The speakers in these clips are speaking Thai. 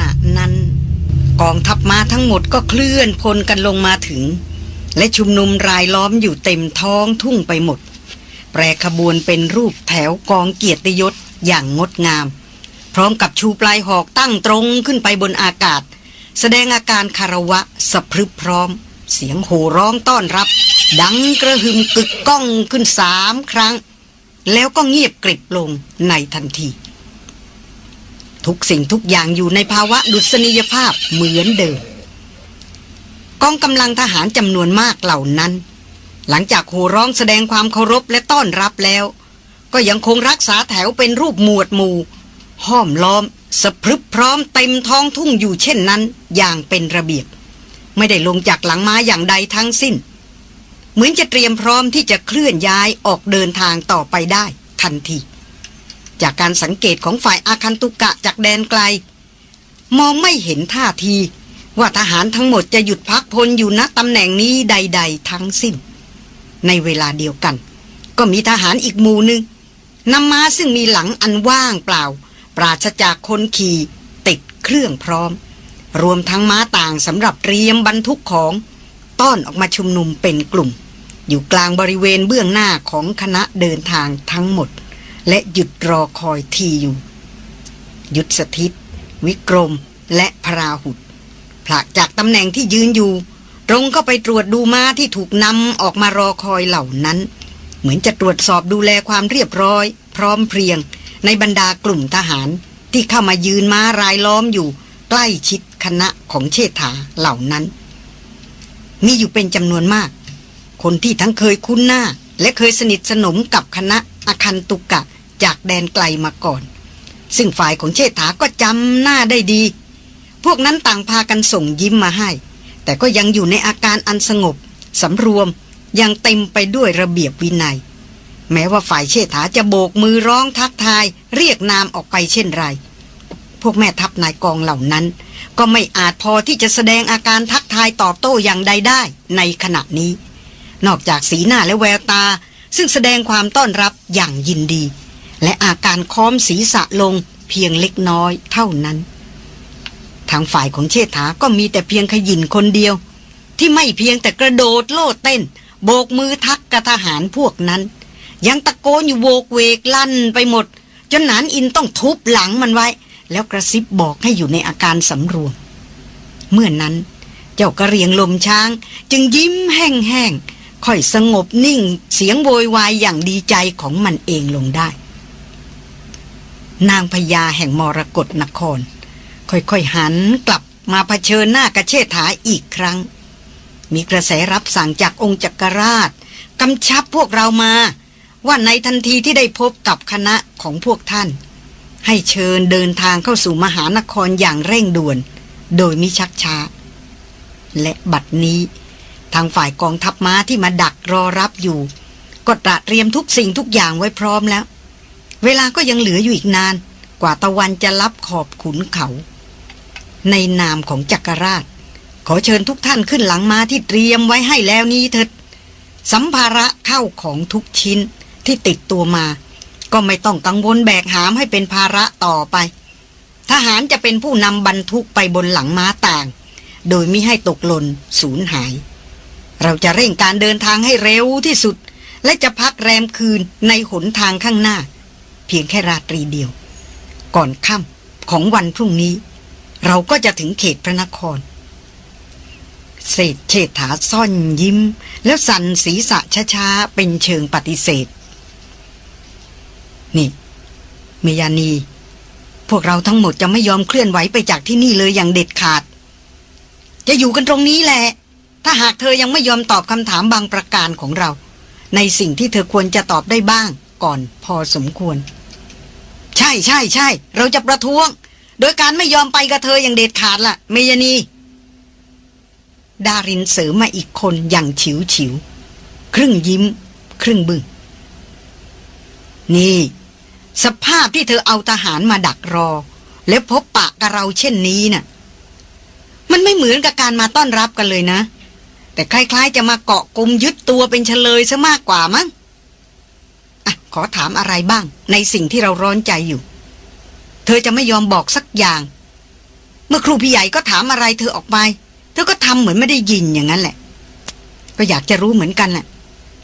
ณะนั้น กองทัพม้าทั้งหมดก็เคลื่อนพลกันลงมาถึง และชุมนุมรายล้อมอยู่เต็มท้องทุ่งไปหมด แปรขบวนเป็นรูปแถวกองเกียรติยศอย่างงดงาม พร้อมกับชูปลายหอกตั้งตรงขึ้นไปบนอากาศ แสดงอาการคารวะสะพรึบพร้อม เสียงโห่ร้องต้อนรับ ดังกระหึ่มกึกก้องขึ้นสามครั้ง แล้วก็เงียบกริบลงในทันที ทุกสิ่งทุกอย่างอยู่ในภาวะดุษณียภาพเหมือนเดิม กองกำลังทหารจำนวนมากเหล่านั้น หลังจากโห่ร้องแสดงความเคารพและต้อนรับแล้ว ก็ยังคงรักษาแถวเป็นรูปหมวดหมู่ ห้อมล้อมสะพรึบพร้อมเต็มท้องทุ่งอยู่เช่นนั้น อย่างเป็นระเบียบ ไม่ได้ลงจากหลังม้าอย่างใดทั้งสิ้น เหมือนจะเตรียมพร้อมที่จะเคลื่อนย้ายออกเดินทางต่อไปได้ทันที จากการสังเกตของฝ่ายอาคันตุกะจากแดนไกล มองไม่เห็นท่าที ว่าทหารทั้งหมดจะหยุดพักพลอยู่ณตำแหน่งนี้ใด ๆ ทั้งสิ้น ในเวลาเดียวกัน ก็มีทหารอีกหมู่หนึ่งนำมาซึ่งมีหลังอันว่างเปล่า ปราศจากคนขี่ติดเครื่องพร้อม รวมทั้งม้าต่างสำหรับเตรียมบรรทุกของต้อนออกมาชุมนุมเป็นกลุ่ม อยู่กลางบริเวณเบื้องหน้าของคณะเดินทางทั้งหมด และหยุดรอคอยทีอยู่ ยุดสถิต วิกรมและพราหุดผลักจากตำแหน่งที่ยืนอยู่ ตรงก็ไปตรวจดูม้าที่ถูกนำออกมารอคอยเหล่านั้น เหมือนจะตรวจสอบดูแลความเรียบร้อย พร้อมเพรียง ในบรรดากลุ่มทหารที่เข้ามายืนม้ารายล้อมอยู่ ใกล้ชิดคณะของเชษฐาเหล่านั้น มีอยู่เป็นจำนวนมาก คนที่ทั้งเคยคุ้นหน้า และเคยสนิทสนมกับคณะ อาคันตุกะจากแดนไกลมาก่อน ซึ่งฝ่ายของเชษฐาก็จำหน้าได้ดี พวกนั้นต่างพากันส่งยิ้มมาให้ แต่ก็ยังอยู่ในอาการอันสงบสำรวมยังเต็มไปด้วยระเบียบวินัย แม้ว่าฝ่ายเชษฐาจะโบกมือร้องทักทาย เรียกนามออกไปเช่นไร พวกแม่ทัพนายกองเหล่านั้น ก็ไม่อาจพอที่จะแสดงอาการทักทายตอบโต้อย่างใดได้ในขณะนี้ นอกจากสีหน้าและแววตา ซึ่งแสดงความต้อนรับอย่างยินดี และอาการค้อมศีรษะลงเพียงเล็กน้อยเท่านั้น ทางฝ่ายของเชษฐาก็มีแต่เพียงขยินคนเดียว ที่ไม่เพียงแต่กระโดดโลดเต้น โบกมือทักกระทหารพวกนั้น ยังตะโกนอยู่โวกเวกลั่นไปหมด จนหนานอินต้องทุบหลังมันไว้ แล้วกระซิบบอกให้อยู่ในอาการสำรวม เมื่อนนั้น เจ้ากระเรียงลมช้างจึงยิ้มแห้งๆ ค่อยสงบนิ่งเสียงโวยวายอย่างดีใจของมันเองลงได้ นางพญาแห่งมรกรนคร ค่อยๆหันกลับมาเผชิญหน้ากระเชษฐาอีกครั้ง มีกระแสรับสั่งจากองค์จักรราชกำชับพวกเรามา ว่าในทันทีที่ได้พบกับคณะของพวกท่าน ให้เชิญเดินทางเข้าสู่มหานครอย่างเร่งด่วน โดยมิชักช้า และบัดนี้ ทางฝ่ายกองทัพม้าที่มาดักรอรับอยู่ ก็ตระเตรียมทุกสิ่งทุกอย่างไว้พร้อมแล้ว เวลาก็ยังเหลืออยู่อีกนาน กว่าตะวันจะรับขอบขุนเขา ในนามของจักรราช ขอเชิญทุกท่านขึ้นหลังม้าที่เตรียมไว้ให้แล้วนี้เถิดสัมภาระเข้าของทุกชิ้นที่ติดตัวมา ก็ไม่ต้องกังวลแบกหามให้เป็นภาระต่อไป ทหารจะเป็นผู้นำบรรทุกไปบนหลังม้าต่าง โดยมิให้ตกหล่นสูญหาย เราจะเร่งการเดินทางให้เร็วที่สุด และจะพักแรมคืนในหนทางข้างหน้า เพียงแค่ราตรีเดียว ก่อนค่ำของวันพรุ่งนี้ เราก็จะถึงเขตพระนครเศษเฉดถาซ่อนยิ้ม แล้วสั่นศีรษะช้าๆ เป็นเชิงปฏิเสธ นี่ เมยานี พวกเราทั้งหมดจะไม่ยอมเคลื่อนไหวไปจากที่นี่เลยอย่างเด็ดขาด จะอยู่กันตรงนี้แหละ ถ้าหากเธอยังไม่ยอมตอบคำถามบางประการของเรา ในสิ่งที่เธอควรจะตอบได้บ้าง ก่อนพอสมควร ใช่ใช่ใช่เราจะประท้วง โดยการไม่ยอมไปกับเธออย่างเด็ดขาดล่ะ เมยานีดารินเสริมมาอีกคนอย่างฉิวฉิว ครึ่งยิ้ม ครึ่งบึง้งนี่ สภาพที่เธอเอาทหารมาดักรอ แล้วพบปะกับเราเช่นนี้น่ะ มันไม่เหมือนกับการมาต้อนรับกันเลยนะ แต่คล้ายๆ จะมาเกาะกลุมยึดตัวเป็นเฉลยซะมากกว่ามั้งอะขอถามอะไรบ้าง ในสิ่งที่เราร้อนใจอยู่ เธอจะไม่ยอมบอกสักอย่าง เมื่อครูพี่ใหญ่ก็ถามอะไรเธอออกไป เธอก็ทำเหมือนไม่ได้ยินอย่างนั้นแหละ ก็อยากจะรู้เหมือนกันแหละ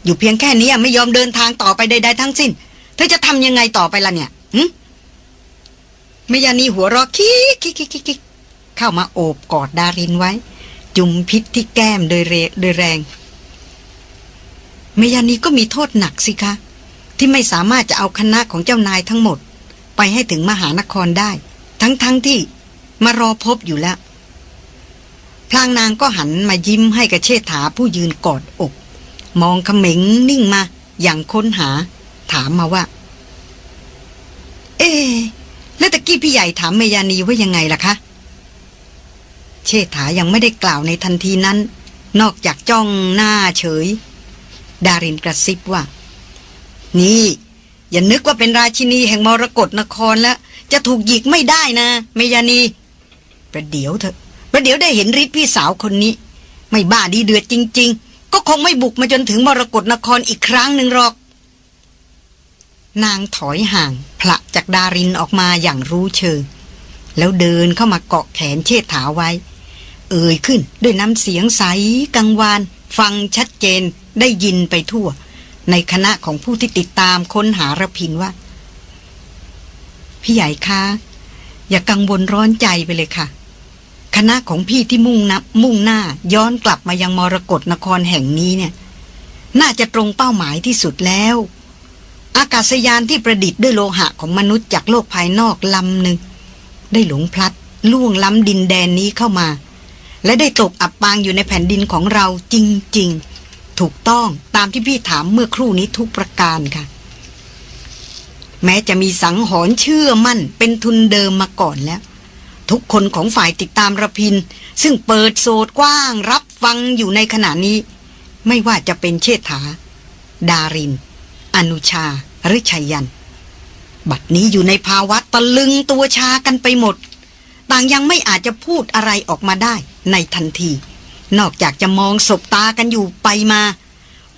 อยู่เพียงแค่นี้ไม่ยอมเดินทางต่อไปใดๆทั้งสิ้น เธอจะทำยังไงต่อไปล่ะเนี่ยหึเมยานีหัวเราะคิกคิกคิกคิกเข้ามาโอบกอดดารินไว้ จุมพิษที่แก้มโดยเรโดยแรง เมยานีก็มีโทษหนักสิคะ ที่ไม่สามารถจะเอาคณะของเจ้านายทั้งหมด ไปให้ถึงมหานครได้ ทั้งๆทที่มารอพบอยู่แล้ว พลางนางก็หันมายิ้มให้กับเชษฐาผู้ยืนกอดอก มองเขม็งนิ่งมาอย่างค้นหา ถามมาว่า เอ๊แล้วตะกี้พี่ใหญ่ถามเมยานีว่ายังไงล่ะคะ เชษฐายังไม่ได้กล่าวในทันทีนั้น นอกจากจ้องหน้าเฉย ดารินกระซิบว่า นี่ อย่านึกว่าเป็นราชินีแห่งมรกรนครแล้ว จะถูกหยิกไม่ได้นะเมยานี ประเดี๋ยวเถอะ ประเดี๋ยวได้เห็นฤทธิ์พี่สาวคนนี้ ไม่บ้าดีเดือดจริง ๆ ก็คงไม่บุกมาจนถึงมรกรนครอีกครั้งหนึ่งหรอก นางถอยห่างผละจากดารินออกมาอย่างรู้เชิงแล้วเดินเข้ามาเกาะแขนเชษฐาไว้ เอ่ยขึ้นด้วยน้ำเสียงใสกังวาน ฟังชัดเจนได้ยินไปทั่ว ในคณะของผู้ที่ติดตามค้นหาระพินว่า พี่ใหญ่คะอย่ากังวลร้อนใจไปเลยค่ะ คณะของพี่ที่มุ่งนับมุ่งหน้าย้อนกลับมายังมรกรนครแห่งนี้เนี่ย น่าจะตรงเป้าหมายที่สุดแล้ว อากาศยานที่ประดิษฐ์ด้วยโลหะของมนุษย์จากโลกภายนอกลำหนึ่งได้หลงพลัดล่วงล้ำดินแดนนี้เข้ามา และได้ตกอับปางอยู่ในแผ่นดินของเราจริง ๆ ถูกต้องตามที่พี่ถามเมื่อครู่นี้ทุกประการค่ะ แม้จะมีสังหรณ์เชื่อมั่นเป็นทุนเดิมมาก่อนแล้ว ทุกคนของฝ่ายติดตามระพิน ซึ่งเปิดโสดกว้างรับฟังอยู่ในขณะนี้ ไม่ว่าจะเป็นเชษฐา ดาริน อนุชา หรือชัยยัน บัดนี้อยู่ในภาวะตะลึงตัวชากันไปหมดต่างยังไม่อาจจะพูดอะไรออกมาได้ ในทันที นอกจากจะมองสบตากันอยู่ไปมา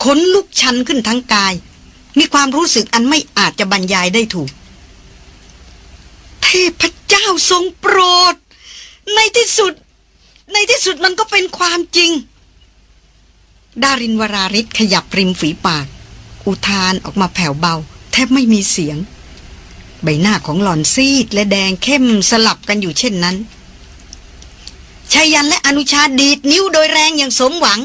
ขนลุกชันขึ้นทั้งกาย มีความรู้สึกอันไม่อาจจะบรรยายได้ถูก เทพเจ้าทรงโปรด ในที่สุด ในที่สุดมันก็เป็นความจริง ดารินวราริศขยับริมฝีปาก อุทานออกมาแผ่วเบา แทบไม่มีเสียง ใบหน้าของหล่อนซีดและแดงเข้มสลับกันอยู่เช่นนั้น ชายันและอนุชาดีดนิ้วโดยแรงอย่างสมหวัง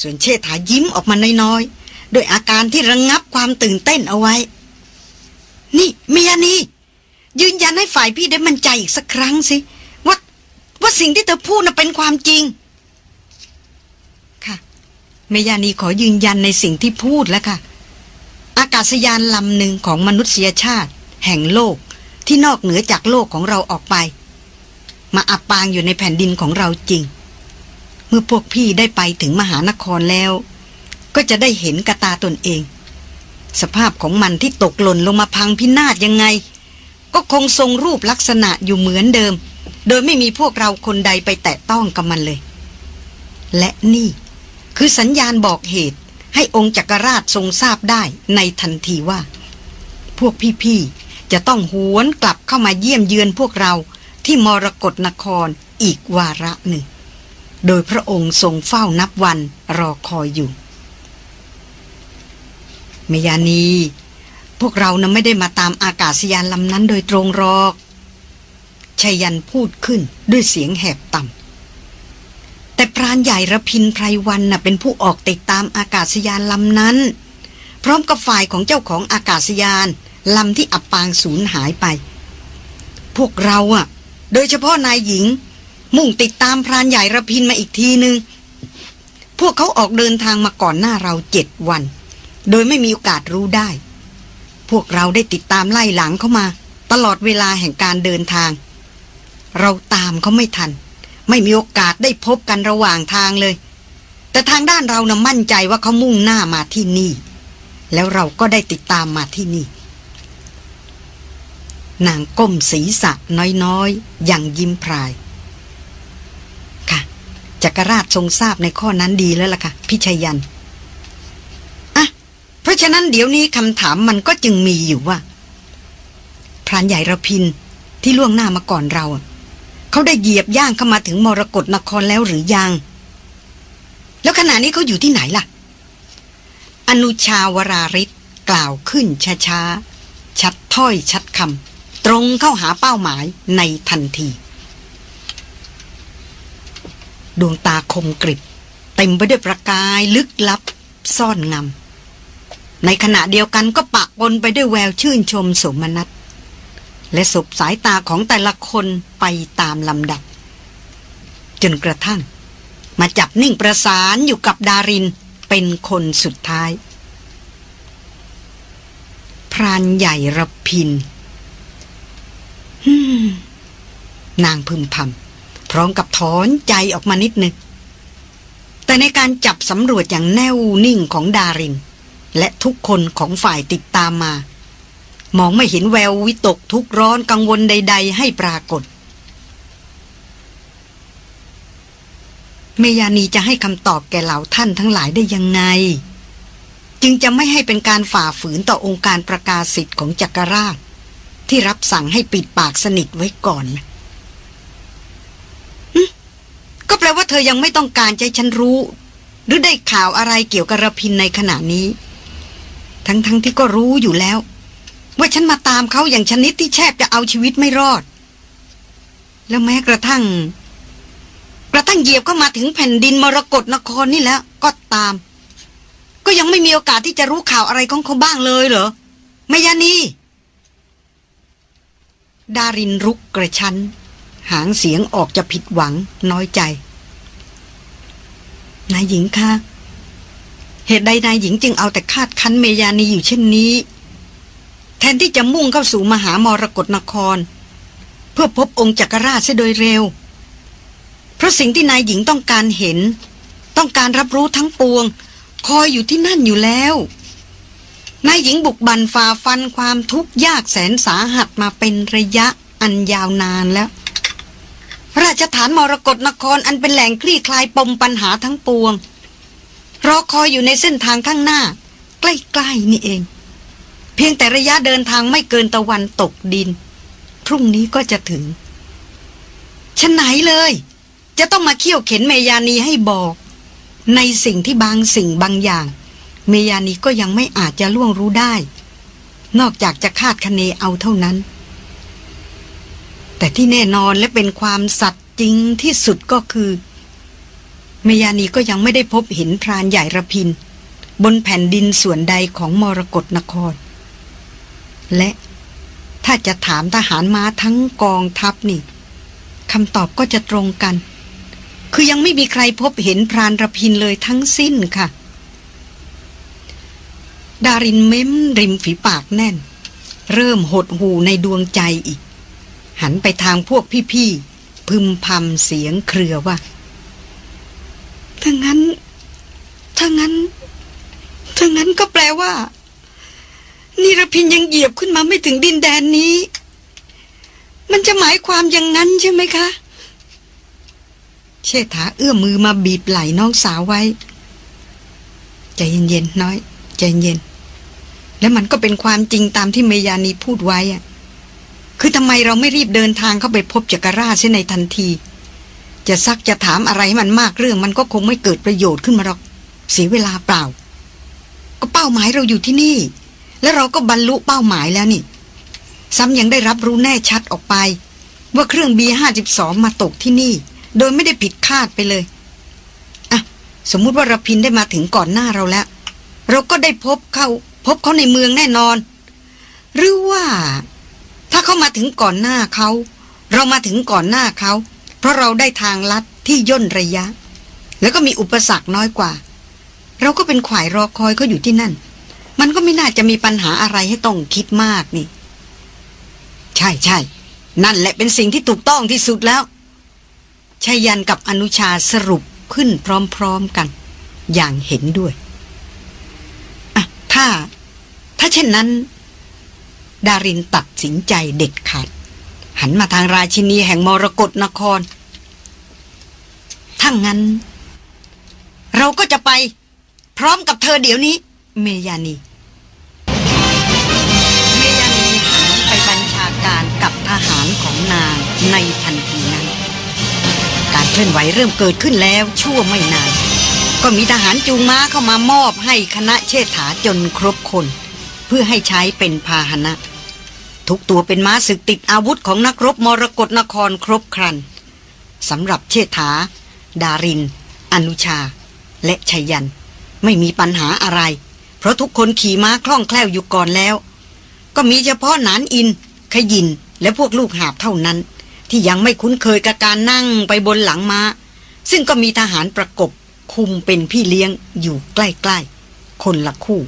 ส่วนเชษฐายิ้มออกมาน้อยๆโดยอาการที่ระงงับความตื่นเต้นเอาไว้ นี่เมียนียืนยันให้ฝ่ายพี่ได้มั่นใจอีกสักครั้งสิ ว่าว่าสิ่งที่เธอพูดน่ะเป็นความจริง ค่ะเมยานีขอยืนยันในสิ่งที่พูดแล้วค่ะ อากาศยานลำหนึ่งของมนุษยชาติ แห่งโลกที่นอกเหนือจากโลกของเราออกไป มาอับปางอยู่ในแผ่นดินของเราจริง เมื่อพวกพี่ได้ไปถึงมหานครแล้ว ก็จะได้เห็นกระตาตนเอง สภาพของมันที่ตกหล่นลงมาพังพินาศยังไง ก็คงทรงรูปลักษณะอยู่เหมือนเดิม โดยไม่มีพวกเราคนใดไปแตะต้องกับมันเลย และนี่คือสัญญาณบอกเหตุให้องค์จักรราชทรงทราบได้ในทันทีว่า พวกพี่ๆจะต้องหวนกลับเข้ามาเยี่ยมเยือนพวกเรา ที่มรกรนครอีกวาระหนึ่ง โดยพระองค์ทรงเฝ้านับวันรอคอยอยู่เมยานี พวกเรานะไม่ได้มาตามอากาศยานลำนั้นโดยตรงหรอกชยันพูดขึ้นด้วยเสียงแหบต่ำ แต่พรานใหญ่ระพินไพรวันน่ะเป็นผู้ออกติดตามอากาศยานลำนั้น พร้อมกับฝ่ายของเจ้าของอากาศยานลำที่อับปางสูญหายไป พวกเราอะ โดยเฉพาะนายหญิง มุ่งติดตามพรานใหญ่ระพินมาอีกทีหนึง่งพวกเขาออกเดินทางมาก่อนหน้าเราเจ็ดวัน โดยไม่มีโอกาสรู้ได้ พวกเราได้ติดตามไล่หลังเขามา ตลอดเวลาแห่งการเดินทาง เราตามเขาไม่ทัน ไม่มีโอกาสได้พบกันระหว่างทางเลย แต่ทางด้านเรานะ่ะมั่นใจว่าเขามุ่งหน้ามาที่นี่ แล้วเราก็ได้ติดตามมาที่นี่ นางก้มศีรษะน้อยๆ อย่างยิ้มพราย ค่ะจักรราชทรงทราบในข้อนั้นดีแล้วล่ะค่ะ พิชยันอะเพราะฉะนั้นเดี๋ยวนี้คำถามมันก็จึงมีอยู่ว่า พรานใหญ่ระพินที่ล่วงหน้ามาก่อนเรา เขาได้เหยียบย่างเข้ามาถึงมรกรนครแล้วหรือยัง แล้วขณะนี้เขาอยู่ที่ไหนล่ะ อนุชาวราริศกล่าวขึ้นช้าๆชัดถ้อยชัดคำ ตรงเข้าหาเป้าหมายในทันที ดวงตาคมกริบเต็มไปด้วยประกายลึกลับ ซ่อนงำในขณะเดียวกันก็ปะปนไปด้วยแววชื่นชมสมนัตและสบสายตาของแต่ละคนไปตามลำดับ จนกระทั่ง มาจับนิ่งประสานอยู่กับดารินเป็นคนสุดท้าย พรานใหญ่ระพิน นางพึมพำพร้อมกับถอนใจออกมานิดนึง แต่ในการจับสำรวจอย่างแน่วนิ่งของดาริน และทุกคนของฝ่ายติดตามมา มองไม่เห็นแวววิตกทุกร้อนกังวลใด ๆ ให้ปรากฏ เมยานีจะให้คำตอบแก่เหล่าท่านทั้งหลายได้ยังไง จึงจะไม่ให้เป็นการฝ่าฝืนต่อองค์การประกาศสิทธิ์ของจักรราช ที่รับสั่งให้ปิดปากสนิทไว้ก่อนก็แปลว่าเธอยังไม่ต้องการใจฉันรู้ หรือได้ข่าวอะไรเกี่ยวกับระพินในขณะนี้ ทั้งๆทที่ก็รู้อยู่แล้ว ว่าฉันมาตามเขาอย่างชนิดที่แทบจะเอาชีวิตไม่รอด แล้วแม้กระทั่ง กระทั่งเหยียบเข้ามาถึงแผ่นดินมรกรนครนี่แล้วก็ตาม ก็ยังไม่มีโอกาสที่จะรู้ข่าวอะไรของเขาบ้างเลยเหรอไม่ยานี ดารินรุกกระชั้น หางเสียงออกจะผิดหวังน้อยใจนายหญิงคะเหตุใดนายหญิงจึงเอาแต่คาดคั้นเมยานีอยู่เช่นนี้ แทนที่จะมุ่งเข้าสู่มหามรกรนคร เพื่อพบองค์จักรราชโดยเร็ว เพราะสิ่งที่นายหญิงต้องการเห็น ต้องการรับรู้ทั้งปวง คอยอยู่ที่นั่นอยู่แล้ว นายหญิงบุกบันฝ่าฟันความทุกข์ยากแสนสาหัสมาเป็นระยะอันยาวนานแล้วราชฐานมรกรนครอันเป็นแหล่งคลี่คลายปมปัญหาทั้งปวง รอคอยอยู่ในเส้นทางข้างหน้า ใกล้ๆนี่เอง เพียงแต่ระยะเดินทางไม่เกินตะวันตกดิน พรุ่งนี้ก็จะถึงฉันไหนเลย จะต้องมาเขี่ยวเข็นเมยานีให้บอก ในสิ่งที่บางสิ่งบางอย่าง เมยานีก็ยังไม่อาจจะล่วงรู้ได้ นอกจากจะคาดคะเนเอาเท่านั้น แต่ที่แน่นอนและเป็นความสัตย์จริงที่สุดก็คือเมยานีก็ยังไม่ได้พบเห็นพรานใหญ่ระพิน บนแผ่นดินส่วนใดของมรกรนคร และถ้าจะถามทหารม้าทั้งกองทัพนี่คำตอบก็จะตรงกัน คือยังไม่มีใครพบเห็นพรานระพินเลยทั้งสิ้นค่ะ ดารินเม้มริมฝีปากแน่น เริ่มหดหูในดวงใจอีก หันไปทางพวกพี่ๆ พึมพำเสียงเครือว่า ถ้างั้น ถ้างั้น ถ้างั้นก็แปลว่านิรพินยังเหยียบขึ้นมาไม่ถึงดินแดนนี้ มันจะหมายความอย่างนั้นใช่ไหมคะ เชษฐาเอื้อมมือมาบีบไหล่น้องสาวไว้ ใจเย็นๆน้อย ใจเย็น แล้วมันก็เป็นความจริงตามที่เมยานีพูดไว้อะคือทำไมเราไม่รีบเดินทางเข้าไปพบจักรราชในทันที จะซักจะถามอะไรให้มันมากเรื่องมันก็คงไม่เกิดประโยชน์ขึ้นมาหรอกเสียเวลาเปล่า ก็เป้าหมายเราอยู่ที่นี่ และเราก็บรรลุเป้าหมายแล้วนี่ ซ้ำยังได้รับรู้แน่ชัดออกไป ว่าเครื่องบีห้าสิบสองมาตกที่นี่ โดยไม่ได้ผิดคาดไปเลยอะสมมุติว่ารพินได้มาถึงก่อนหน้าเราแล้ว เราก็ได้พบเขา พบเขาในเมืองแน่นอน หรือว่า ถ้าเขามาถึงก่อนหน้าเขา เรามาถึงก่อนหน้าเขา เพราะเราได้ทางลัดที่ย่นระยะ แล้วก็มีอุปสรรคน้อยกว่า เราก็เป็นขวายรอคอยเขาอยู่ที่นั่น มันก็ไม่น่าจะมีปัญหาอะไรให้ต้องคิดมากนี่ ใช่ใช่นั่นแหละเป็นสิ่งที่ถูกต้องที่สุดแล้วชายันกับอนุชาสรุปขึ้นพร้อมๆกัน อย่างเห็นด้วย ถ้า ถ้าเช่นนั้น ดารินตัดสินใจเด็ดขาด หันมาทางราชินีแห่งมรกรนคร ทั้งนั้น เราก็จะไป พร้อมกับเธอเดี๋ยวนี้ เมยานีเมยานีหันไปบัญชาการกับทหารของนางในทันทีนั้น การเคลื่อนไหวเริ่มเกิดขึ้นแล้วชั่วไม่นาน ก็มีทหารจูงม้าเข้ามามอบให้คณะเชษฐาจนครบคน เพื่อให้ใช้เป็นพาหนะ ทุกตัวเป็นม้าศึกติดอาวุธของนักรบมรกรนครครบครันสำหรับเชษฐา ดาริน อนุชา และชัยยัน ไม่มีปัญหาอะไร เพราะทุกคนขี่ม้าคล่องแคล่วอยู่ก่อนแล้ว ก็มีเฉพาะนานอิน ขยิน และพวกลูกหาบเท่านั้น ที่ยังไม่คุ้นเคยกับการนั่งไปบนหลังม้า ซึ่งก็มีทหารประกบ คุมเป็นพี่เลี้ยงอยู่ใกล้ๆ คนละคู่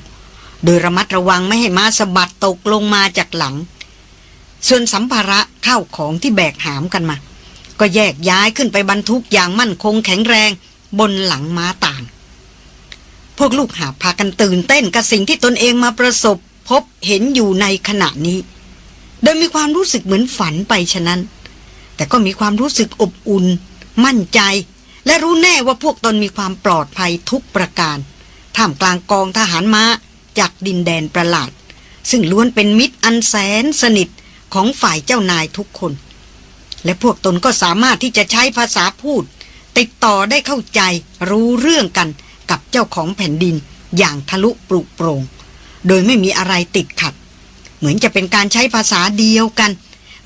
โดยระมัดระวังไม่ให้ม้าสะบัดตกลงมาจากหลัง ส่วนสัมภาระข้าวของที่แบกหามกันมา ก็แยกย้ายขึ้นไปบรรทุกอย่างมั่นคงแข็งแรงบนหลังม้าต่าง พวกลูกหาพากันตื่นเต้นกับสิ่งที่ตนเองมาประสบพบเห็นอยู่ในขณะนี้ โดยมีความรู้สึกเหมือนฝันไปฉะนั้น แต่ก็มีความรู้สึกอบอุ่น มั่นใจ และรู้แน่ว่าพวกตนมีความปลอดภัยทุกประการ ท่ามกลางกองทหารม้าจากดินแดนประหลาด ซึ่งล้วนเป็นมิตรอันแสนสนิทของฝ่ายเจ้านายทุกคน และพวกตนก็สามารถที่จะใช้ภาษาพูด ติดต่อได้เข้าใจรู้เรื่องกันกับเจ้าของแผ่นดินอย่างทะลุปลุกโปร่งโดยไม่มีอะไรติดขัด เหมือนจะเป็นการใช้ภาษาเดียวกัน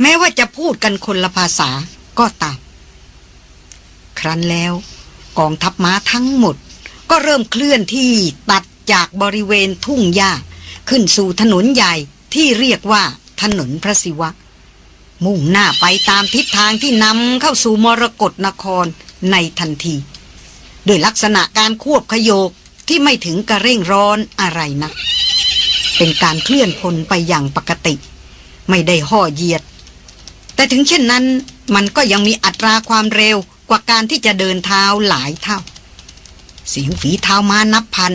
แม้ว่าจะพูดกันคนละภาษาก็ตาม รั้นแล้ว กองทัพม้าทั้งหมด ก็เริ่มเคลื่อนที่ตัดจากบริเวณทุ่งหญ้า ขึ้นสู่ถนนใหญ่ที่เรียกว่าถนนพระศิวะ มุ่งหน้าไปตามทิศทางที่นำเข้าสู่มรกรนครในทันที โดยลักษณะการควบขยกที่ไม่ถึงกระเร่งร้อนอะไรนะักเป็นการเคลื่อนพลไปอย่างปกติ ไม่ได้ห่อเหยียด แต่ถึงเช่นนั้นมันก็ยังมีอัตราความเร็ว กว่าการที่จะเดินเท้าหลายเท่า เสียงฝีเท้ามานับพัน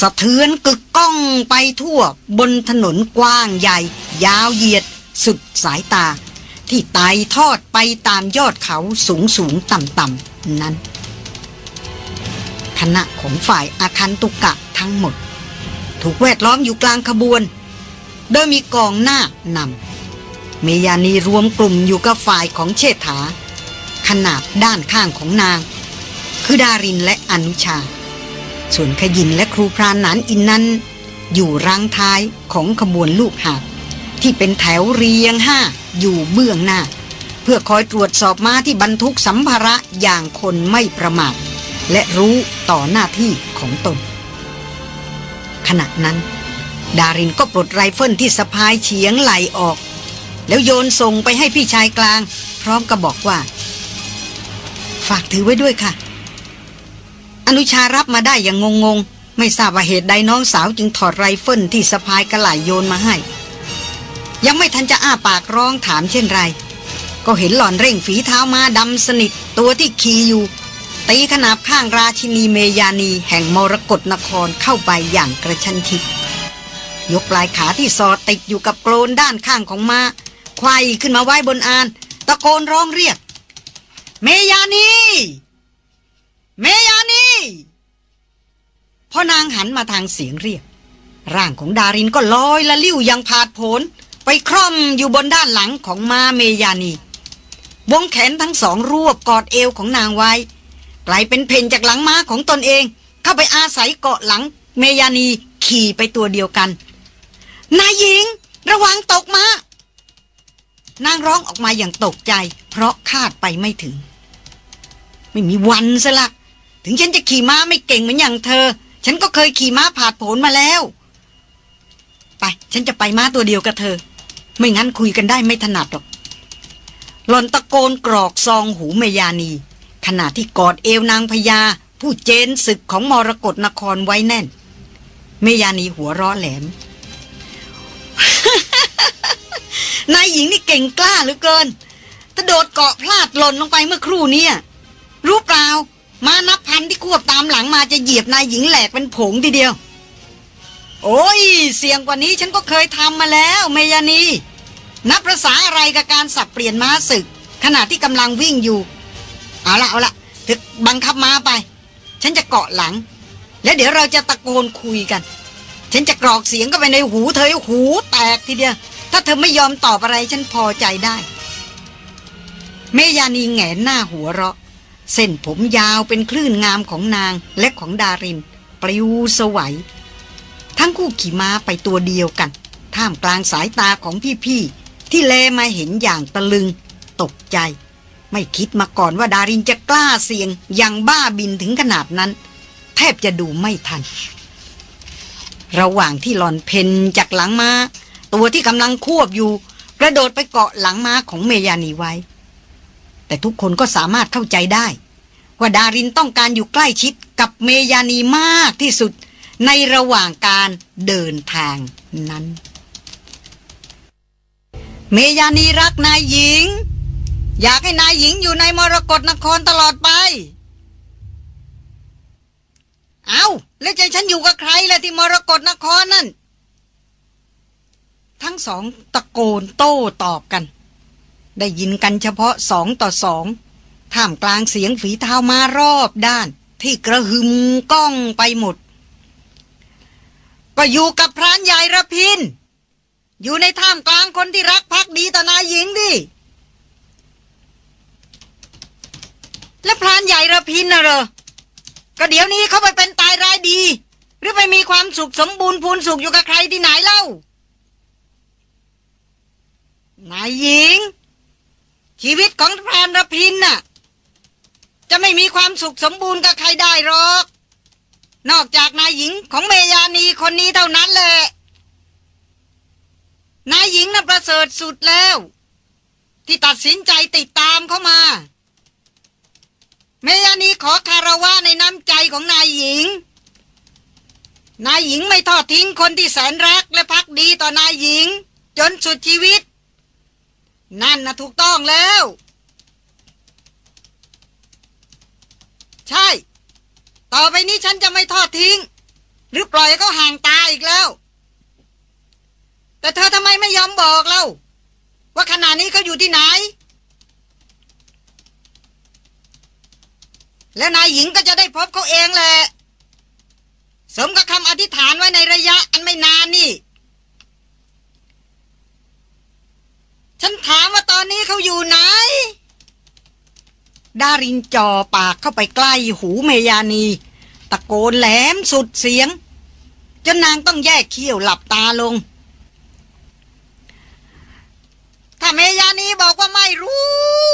สะเทือนกึกก้องไปทั่วบนถนนกว้างใหญ่ ยาวเหยียด สุดสายตา ที่ไต่ทอดไปตามยอดเขาสูงสูงต่ำต่ำนั้น คณะของฝ่ายอาคันตุกะทั้งหมด ถูกแวดล้อมอยู่กลางขบวน โดยมีกองหน้านำเมยานีรวมกลุ่มอยู่กับฝ่ายของเชษฐา ขนาบด้านข้างของนาง คือดารินและอนุชา ส่วนขยินและครูพรานนานอินนั้น อยู่รังท้ายของขบวนลูกหาบที่เป็นแถวเรียงห้าอยู่เบื้องหน้า เพื่อคอยตรวจสอบม้าที่บรรทุกสัมภาระอย่างคนไม่ประมาทและรู้ต่อหน้าที่ของตน ขณะนั้น ดารินก็ปลดไรเฟิลที่สะพายเฉียงไหลออก แล้วโยนส่งไปให้พี่ชายกลาง พร้อมกับบอกว่าากถือไว้ด้วยค่ะ อนุชารับมาได้อย่างงงๆ ไม่ทราบว่าเหตุใดน้องสาวจึงถอดไรเฟิลที่สะพายกระไหลโยนมาให้ ยังไม่ทันจะอ้าปากร้องถามเช่นไร ก็เห็นหล่อนเร่งฝีเท้าม้าดำสนิทตัวที่ขี่อยู่ตีขนาบข้างราชินีเมยานีแห่งมรกรนครเข้าไปอย่างกระชั้นชิด ยกปลายขาที่สอดติดอยู่กับโกลนด้านข้างของม้าควายขึ้นมาไว้บนอาน ตะโกนร้องเรียก เมยานีเมยานีพอนางหันมาทางเสียงเรียก ร่างของดารินก็ลอยละลิ้วยังผาดโผนไปคร่อมอยู่บนด้านหลังของมาเมยานี วงแขนทั้งสองรวบกอดเอวของนางไว้ กลายเป็นเพนจากหลังม้าของตนเอง เข้าไปอาศัยเกาะหลัง เมยานีขี่ไปตัวเดียวกัน นายหญิง ระวังตกมานางร้องออกมาอย่างตกใจ เพราะคาดไปไม่ถึง ไม่มีวันซะละ ถึงฉันจะขี่ม้าไม่เก่งเหมือนอย่างเธอ ฉันก็เคยขี่ม้าผาดโผนมาแล้ว ไป ฉันจะไปม้าตัวเดียวกับเธอ ไม่งั้นคุยกันได้ไม่ถนัดหรอกหลอนตะโกนกรอกซองหูเมยานี ขณะที่กอดเอวนางพญาผู้เจนศึกของมรกรนครไว้แน่น เมยานีหัวเราะแหลม นายหญิงนี่เก่งกล้าเหลือเกินถ้าโดดเกาะพลาดหล่นลงไปเมื่อครู่นี้ รู้เปล่า มานับพันที่ควบตามหลังมาจะเหยียบนายหญิงแหลกเป็นผงทีเดียว โอ้ย เสียงกว่านี้ฉันก็เคยทำมาแล้ว เมยานี นับประษาอะไรกับการสับเปลี่ยนม้าศึก ขณะที่กำลังวิ่งอยู่ เอาละเอาละถึกบังคับม้าไป ฉันจะเกาะหลัง แล้วเดี๋ยวเราจะตะโกนคุยกัน ฉันจะกรอกเสียงก็ไปในหูเธอหูแตกทีเดียว ถ้าเธอไม่ยอมตอบอะไรฉันพอใจได้ เมยานีแงนหน้าหัวเราะ เส้นผมยาวเป็นคลื่นงามของนางและของดาริน ปลิวสวัย ทั้งคู่ขี่ม้าไปตัวเดียวกัน ท่ามกลางสายตาของพี่ๆ ที่แลมาเห็นอย่างตะลึง ตกใจ ไม่คิดมาก่อนว่าดารินจะกล้าเสี่ยงอย่างบ้าบินถึงขนาดนั้น แทบจะดูไม่ทัน ระหว่างที่หลอนเพนจากหลังมา้า ตัวที่กำลังควบอยู่ กระโดดไปเกาะหลังม้าของเมยานีไว้ แต่ทุกคนก็สามารถเข้าใจได้ ว่าดารินต้องการอยู่ใกล้ชิดกับเมยานีมากที่สุดในระหว่างการเดินทางนั้น เมยานีรักนายหญิง อยากให้นายหญิงอยู่ในมรกรนครตลอดไป เอาแล้วใจฉันอยู่กับใครล่ะที่มรกรนครนั่น ทั้งสองตะโกนโต้ตอบกัน ได้ยินกันเฉพาะสองต่อสอง ท่ามกลางเสียงฝีเท้ามารอบด้าน ที่กระหึมก้องไปหมด ก็อยู่กับพรานใหญ่ระพิน อยู่ในท่ามกลางคนที่รักพักดีต่อนายหญิงดิ และพรานใหญ่ระพินน่ะเหรอ ก็เดี๋ยวนี้เขาไปเป็นตายรายดี หรือไปมีความสุขสมบูรณ์พูนสุขอยู่กับใครที่ไหนเล่านายหญิง ชีวิตของพรานระพินน่ะ จะไม่มีความสุขสมบูรณ์กับใครได้หรอก นอกจากนายหญิงของเมยานีคนนี้เท่านั้นแหละ นายหญิงน่ะประเสริฐสุดแล้ว ที่ตัดสินใจติดตามเขามา เมยานีขอคารวะในน้ำใจของนายหญิง นายหญิงไม่ทอดทิ้งคนที่แสนรักและพักดีต่อนายหญิง จนสุดชีวิต นั่นนะถูกต้องแล้ว ใช่ ต่อไปนี้ฉันจะไม่ทอดทิ้ง หรือปล่อยให้เขาห่างตาอีกแล้ว แต่เธอทำไมไม่ยอมบอกเล่าว่าขณะนี้เขาอยู่ที่ไหน แล้วนายหญิงก็จะได้พบเขาเองแหละสมกับคำอธิษฐานไว้ในระยะอันไม่นานนี่ ฉันถามว่าตอนนี้เขาอยู่ไหน ดารินจอปากเข้าไปใกล้หูเมยานี ตะโกนแหลมสุดเสียง จนนางต้องแยกเขี้ยวหลับตาลง ถ้าเมยานีบอกว่าไม่รู้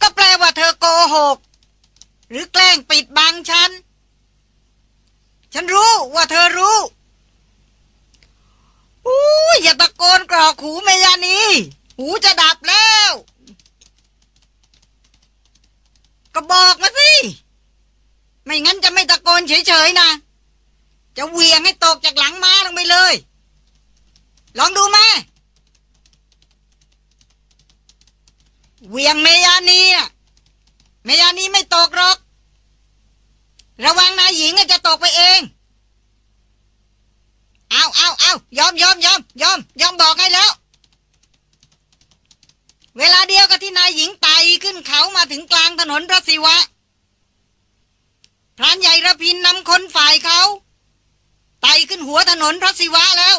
ก็แปลว่าเธอโกหก หรือแกล้งปิดบังฉัน ฉันรู้ว่าเธอรู้อู้อย่าตะโกนกรอกหูเมยานี หูจะดับแล้ว ก็บอกมาสิ ไม่งั้นจะไม่ตะโกนเฉยๆนะ จะเวียงให้ตกจากหลังม้าลงไปเลย ลองดูไหมเวียงเมยานีเมยานีไม่ตกหรอก ระวังนายหญิงจะตกไปเอง เอาเอาเอายอมยอมยอมยอมยอมบอกให้แล้ว เวลาเดียวกับที่นายหญิงไต่ขึ้นเขามาถึงกลางถนนพระศิวะ พรานใหญ่ระพินนำคนฝ่ายเขาไต่ขึ้นหัวถนนพระศิวะแล้ว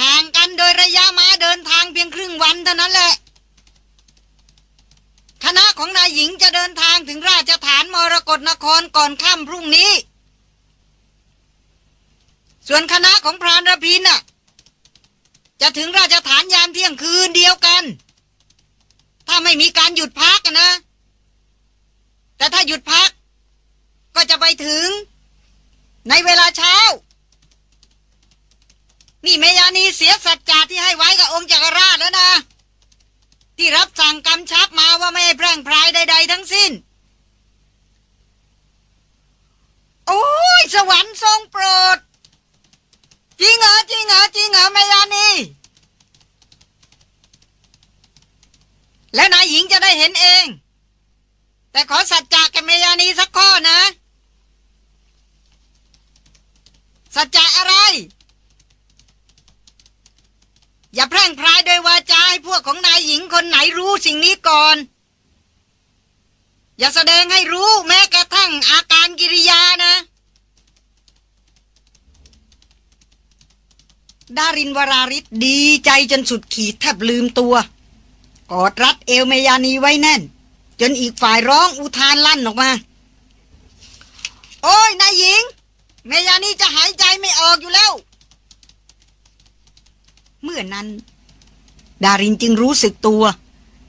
ห่างกันโดยระยะม้าเดินทางเพียงครึ่งวันเท่านั้นแหละ คณะของนายหญิงจะเดินทางถึงราชฐานมรกรนครก่อนค่ำพรุ่งนี้ ส่วนคณะของพรานระพินน่ะจะถึงราชฐานยามเที่ยงคืนเดียวกัน ถ้าไม่มีการหยุดพักนะ แต่ถ้าหยุดพัก ก็จะไปถึง ในเวลาเช้า นี่เมยานีเสียสัจจาที่ให้ไว้กับองค์จักรราชแล้วนะ ที่รับสั่งกำชับมาว่าไม่ให้แพร่งพรายใด ๆ ทั้งสิ้น โอ้ย สวรรค์ทรงโปรด จริงเหรอจริงเหรอจริงเหรอเมยานี แล้วนายหญิงจะได้เห็นเอง แต่ขอสัจจะกับเมยานีสักข้อนะ สัจจะอะไร อย่าแพร่งพรายโดยวาจาให้พวกของนายหญิงคนไหนรู้สิ่งนี้ก่อน อย่าแสดงให้รู้แม้กระทั่งอาการกิริยานะดารินวราริศดีใจจนสุดขีดแทบลืมตัว กอดรัดเอวเมยานีไว้แน่น จนอีกฝ่ายร้องอุทานลั่นออกมา โอ้ยนายหญิง เมยานีจะหายใจไม่ออกอยู่แล้ว เมื่อนั้น ดารินจึงรู้สึกตัว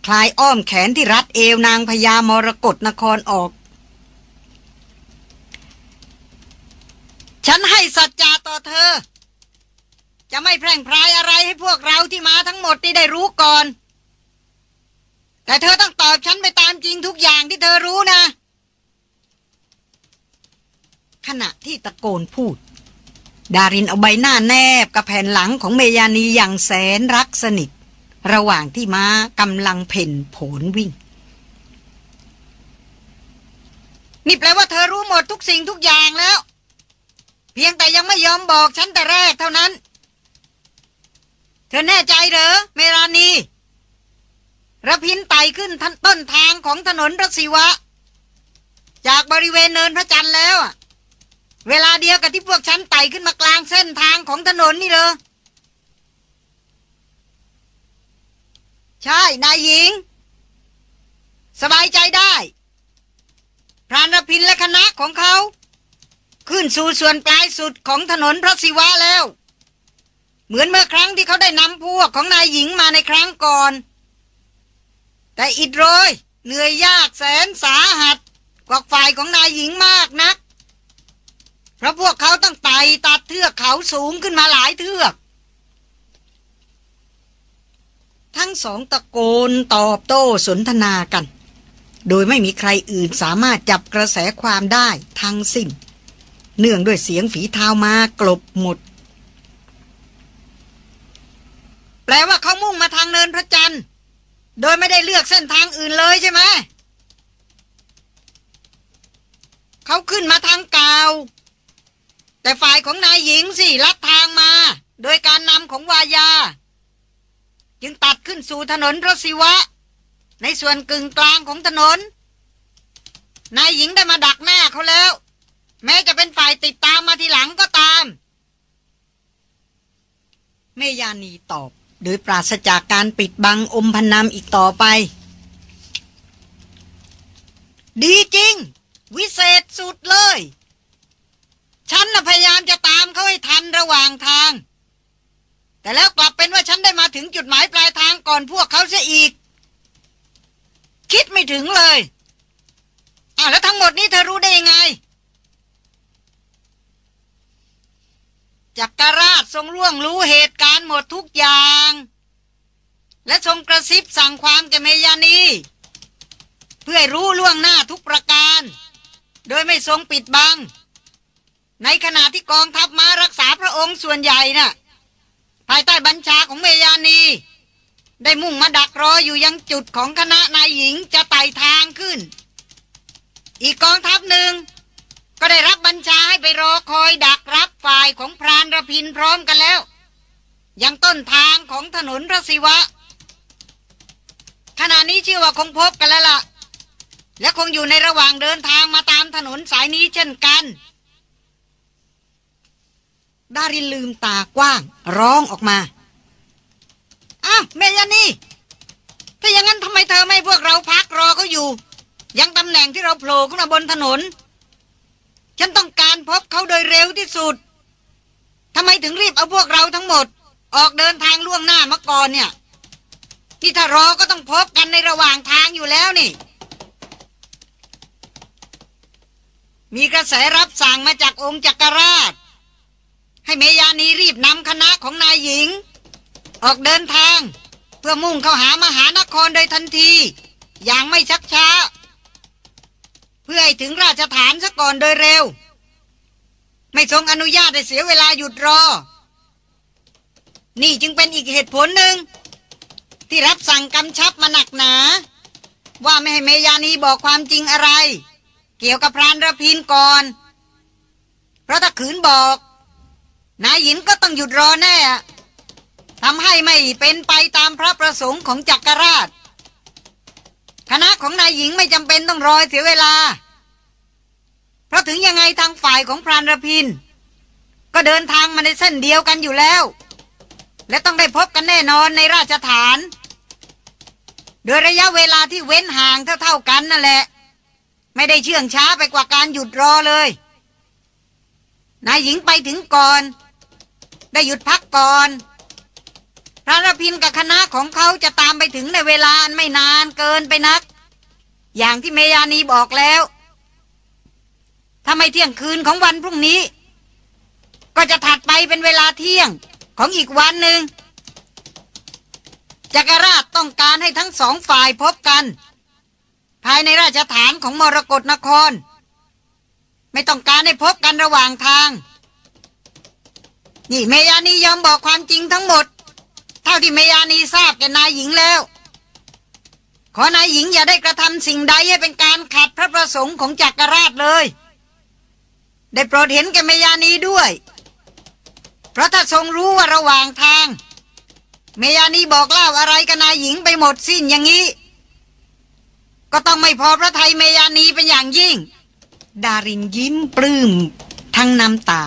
คลายอ้อมแขนที่รัดเอวนางพญามรกรนครออก ฉันให้สัจจาต่อเธอ จะไม่แพร่งพรายอะไรให้พวกเราที่มาทั้งหมดที่ได้รู้ก่อน แต่เธอต้องตอบฉันไปตามจริงทุกอย่างที่เธอรู้นะ ขณะที่ตะโกนพูด ดารินเอาใบหน้าแนบกับแผ่นหลังของเมยานีอย่างแสนรักสนิท ระหว่างที่ม้ากำลังเพ่นโผนวิ่ง นี่แปลว่าเธอรู้หมดทุกสิ่งทุกอย่างแล้ว เพียงแต่ยังไม่ยอมบอกฉันแต่แรกเท่านั้น เธอแน่ใจเหรอเมรานี ระพินไต่ขึ้นทันต้นทางของถนนรศิวะ จากบริเวณเนินพระจันทร์แล้วเวลาเดียวกับที่พวกฉันไต่ขึ้นมากลางเส้นทางของถนนนี่เลยใช่ นายหญิง สบายใจได้พรานรพินและคณะของเขา ขึ้นสู่ส่วนปลายสุดของถนนพระศิวะแล้ว เหมือนเมื่อครั้งที่เขาได้นำพวกของนายหญิงมาในครั้งก่อน แต่อิดโรยเหนื่อยยากแสนสาหัส กว่าฝ่ายของนายหญิงมากนัก เพราะพวกเขาต้องไต่ตัดเทือกเขาสูงขึ้นมาหลายเทือก ทั้งสองตะโกนตอบโต้สนทนากัน โดยไม่มีใครอื่นสามารถจับกระแสความได้ทั้งสิ้น เนื่องด้วยเสียงฝีเท้ามากลบหมด แปลว่าเขามุ่งมาทางเนินพระจันทร์ โดยไม่ได้เลือกเส้นทางอื่นเลยใช่ไหม เขาขึ้นมาทางเก่าแต่ฝ่ายของนายหญิงสิลัดทางมา โดยการนำของวายา จึงตัดขึ้นสู่ถนนรศิวะ ในส่วนกึ่งกลางของถนน นายหญิงได้มาดักหน้าเขาแล้ว แม้จะเป็นฝ่ายติดตามมาทีหลังก็ตาม เมยานีตอบ โดยปราศจากการปิดบังอมพนามอีกต่อไป ดีจริง วิเศษสุดเลย ฉันนะพยายามจะตามเขาให้ทันระหว่างทาง แต่แล้วกลับเป็นว่าฉันได้มาถึงจุดหมายปลายทางก่อนพวกเขาเสียอีก คิดไม่ถึงเลยอ้าวแล้วทั้งหมดนี้เธอรู้ได้ยังไง จักรราชทรงร่วงรู้เหตุการณ์หมดทุกอย่าง และทรงกระซิบสั่งความแก่เมยานี เพื่อรู้ล่วงหน้าทุกประการ โดยไม่ทรงปิดบัง ในขณะที่กองทัพม้ารักษาพระองค์ส่วนใหญ่น่ะ ภายใต้บัญชาของเมยานี ได้มุ่งมาดักรออยู่ยังจุดของคณะนายหญิงจะไต่ทางขึ้น อีกกองทัพหนึ่ง ก็ได้รับบัญชาให้ไปรอคอยดักรับฝ่ายของพรานระพินพร้อมกันแล้ว ยังต้นทางของถนนพระศิวะ ขณะนี้เชื่อว่าคงพบกันแล้วล่ะ และคงอยู่ในระหว่างเดินทางมาตามถนนสายนี้เช่นกันดารินลืมตากว้าง ร้องออกมา อ้าวเมยานีถ้าอย่างนั้นทำไมเธอไม่พวกเราพักรอเขาอยู่ ยังตำแหน่งที่เราโผล่ขึ้นมาบนถนน ฉันต้องการพบเขาโดยเร็วที่สุดทำไมถึงรีบเอาพวกเราทั้งหมด ออกเดินทางล่วงหน้ามาก่อนเนี่ย ที่ถ้ารอก็ต้องพบกันในระหว่างทางอยู่แล้วนี่ มีกระแสรับสั่งมาจากองค์จักรราช ให้เมยานีรีบนำคณะของนายหญิง ออกเดินทาง เพื่อมุ่งเข้าหามหานครโดยทันที อย่างไม่ชักช้า เพื่อให้ถึงราชฐานซะก่อนโดยเร็ว ไม่ทรงอนุญาตให้เสียเวลาหยุดรอ นี่จึงเป็นอีกเหตุผลหนึ่ง ที่รับสั่งกำชับมาหนักหนา ว่าไม่ให้เมยานีบอกความจริงอะไร เกี่ยวกับพรานระพินก่อน เพราะถ้าขืนบอกนายหญิงก็ต้องหยุดรอแน่ทำให้ไม่เป็นไปตามพระประสงค์ของจักรราช คณะของนายหญิงไม่จำเป็นต้องรอเสียเวลา เพราะถึงยังไงทางฝ่ายของพรานระพิน ก็เดินทางมาในเส้นเดียวกันอยู่แล้ว และต้องได้พบกันแน่นอนในราชฐาน โดยระยะเวลาที่เว้นห่างเท่าๆกันนั่นแหละ ไม่ได้เชื่องช้าไปกว่าการหยุดรอเลย นายหญิงไปถึงก่อน ได้หยุดพักก่อน ระรพินกับคณะของเขาจะตามไปถึงในเวลาไม่นานเกินไปนัก อย่างที่เมยานีบอกแล้ว ถ้าไม่เที่ยงคืนของวันพรุ่งนี้ ก็จะถัดไปเป็นเวลาเที่ยงของอีกวันหนึ่งจักรราชต้องการให้ทั้งสองฝ่ายพบกัน ภายในราชฐานของมรกรนคร ไม่ต้องการให้พบกันระหว่างทาง นี่เมยานียอมบอกความจริงทั้งหมด เท่าที่เมยานีทราบแกนายหญิงแล้ว ขอนายหญิงอย่าได้กระทำสิ่งใดให้เป็นการขัดพระประสงค์ของจักรราชเลย ได้โปรดเห็นแกเมยานีด้วย เพราะถ้าทรงรู้ว่าระหว่างทาง เมยานีบอกเล่าอะไรกับนายหญิงไปหมดสิ้นอย่างนี้ ก็ต้องไม่พอพระไทยเมยานีเป็นอย่างยิ่ง ดารินยิ้มปลื้มทั้งน้ำตา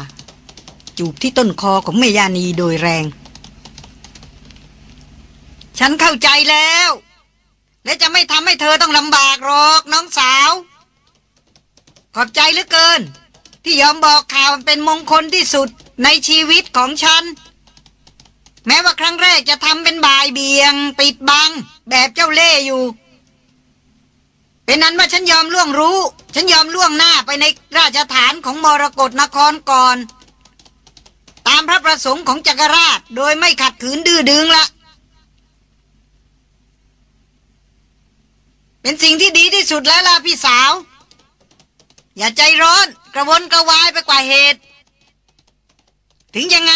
จูบที่ต้นคอของเมยานีโดยแรง ฉันเข้าใจแล้ว และจะไม่ทำให้เธอต้องลำบากหรอกน้องสาว ขอบใจเหลือเกิน ที่ยอมบอกข่าวเป็นมงคลที่สุดในชีวิตของฉัน แม้ว่าครั้งแรกจะทำเป็นบายเบียง ปิดบัง แบบเจ้าเล่ห์อยู่ เป็นนั้นว่าฉันยอมล่วงรู้ ฉันยอมล่วงหน้าไปในราชฐานของมรกรนครก่อน ตามพระประสงค์ของจักรราชโดยไม่ขัดขืนดื้อดึงละ เป็นสิ่งที่ดีที่สุดแล้วล่ะพี่สาว อย่าใจร้อน กระวนกระวายไปกว่าเหตุ ถึงยังไง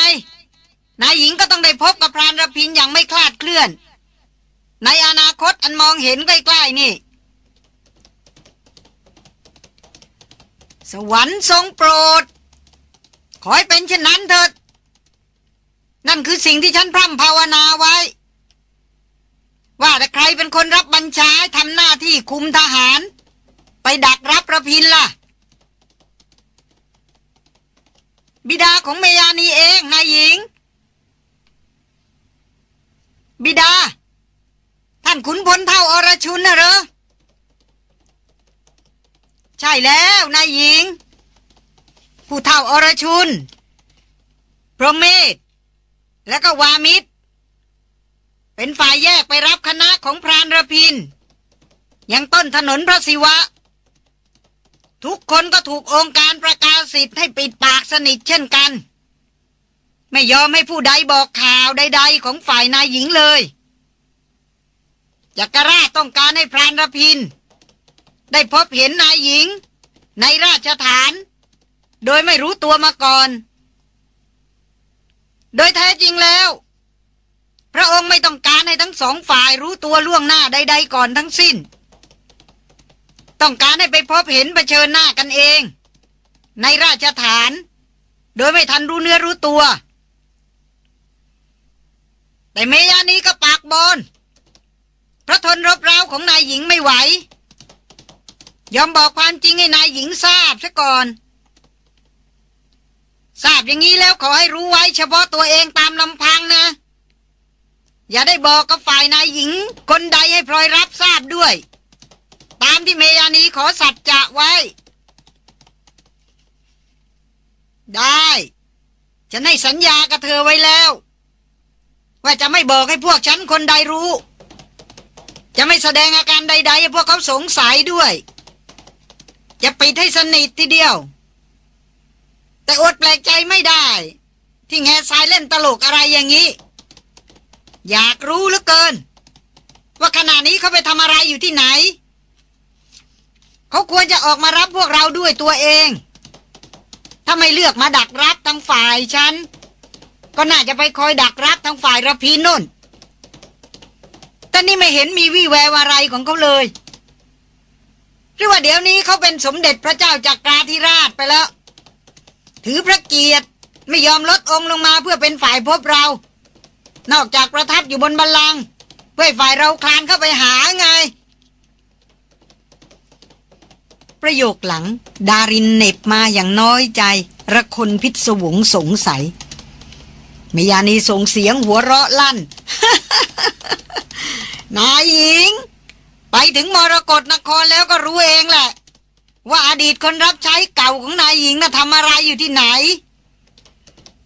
นายหญิงก็ต้องได้พบกับพรานรพินอย่างไม่คลาดเคลื่อน ในอนาคตอันมองเห็นใกล้ๆนี่ สวรรค์ทรงโปรด ขอให้เป็นเช่นนั้นเถิด นั่นคือสิ่งที่ฉันพร่ำภาวนาไว้ ว่าแต่ใครเป็นคนรับบัญชาทำหน้าที่คุมทหาร ไปดักรับระพินล่ะ บิดาของเมยานีเองนายหญิง บิดา ท่านขุนพลเท่าอรชุนนะเหรอ ใช่แล้วนายหญิง ผู้เท่าอรชุน พรหมเมธและก็วามิตร เป็นฝ่ายแยกไปรับคณะของพรานระพิน ยังต้นถนนพระศิวะ ทุกคนก็ถูกองค์การประกาศสิทธิ์ให้ปิดปากสนิทเช่นกัน ไม่ยอมให้ผู้ใดบอกข่าวใด ๆ ของฝ่ายนายหญิงเลยจักรราชต้องการให้พรานระพิน ได้พบเห็นนายหญิง ในราชฐาน โดยไม่รู้ตัวมาก่อน โดยแท้จริงแล้ว พระองค์ไม่ต้องการให้ทั้งสองฝ่ายรู้ตัวล่วงหน้าใด ๆ ก่อนทั้งสิ้น ต้องการให้ไปพบเห็นเผชิญหน้ากันเอง ในราชฐาน โดยไม่ทันรู้เนื้อรู้ตัว แต่เมยานี้ก็ปากบอนพระทนรบเร้าของนายหญิงไม่ไหว ยอมบอกความจริงให้นายหญิงทราบซะก่อน ทราบอย่างนี้แล้วขอให้รู้ไว้เฉพาะตัวเองตามลำพังนะ อย่าได้บอกกับฝ่ายนายหญิง คนใดให้พลอยรับทราบด้วย ตามที่เมยานีขอสัจจะไว้ ได้ ฉันให้สัญญากับเธอไว้แล้ว ว่าจะไม่บอกให้พวกฉันคนใดรู้ จะไม่แสดงอาการใด ๆ ให้พวกเขาสงสัยด้วย จะปิดให้สนิททีเดียว แต่อดแปลกใจไม่ได้ ที่แง่สายเล่นตลกอะไรอย่างนี้ อยากรู้เหลือเกิน ว่าขณะนี้เขาไปทำอะไรอยู่ที่ไหน เขาควรจะออกมารับพวกเราด้วยตัวเอง ถ้าไม่เลือกมาดักรับทางฝ่ายฉัน ก็น่าจะไปคอยดักรับทางฝ่ายระพีนุ่นแต่นี่ไม่เห็นมีวี่แววอะไรของเขาเลยหรือว่าเดี๋ยวนี้เขาเป็นสมเด็จพระเจ้าจากกราธิราชไปแล้ว ถือพระเกียรติไม่ยอมลดองค์ลงมาเพื่อเป็นฝ่ายพบเรา นอกจากประทับอยู่บนบัลลังก์เพื่อฝ่ายเราคลานเข้าไปหาไง ประโยคหลัง ดารินเน็บมาอย่างน้อยใจ ระคนพิศวงสงสัยเมยานีส่งเสียงหัวเราะลั่น นายหญิง ไปถึงมรกรนครแล้วก็รู้เองแหละ ว่าอดีตคนรับใช้เก่าของนายหญิงน่ะทำอะไรอยู่ที่ไหน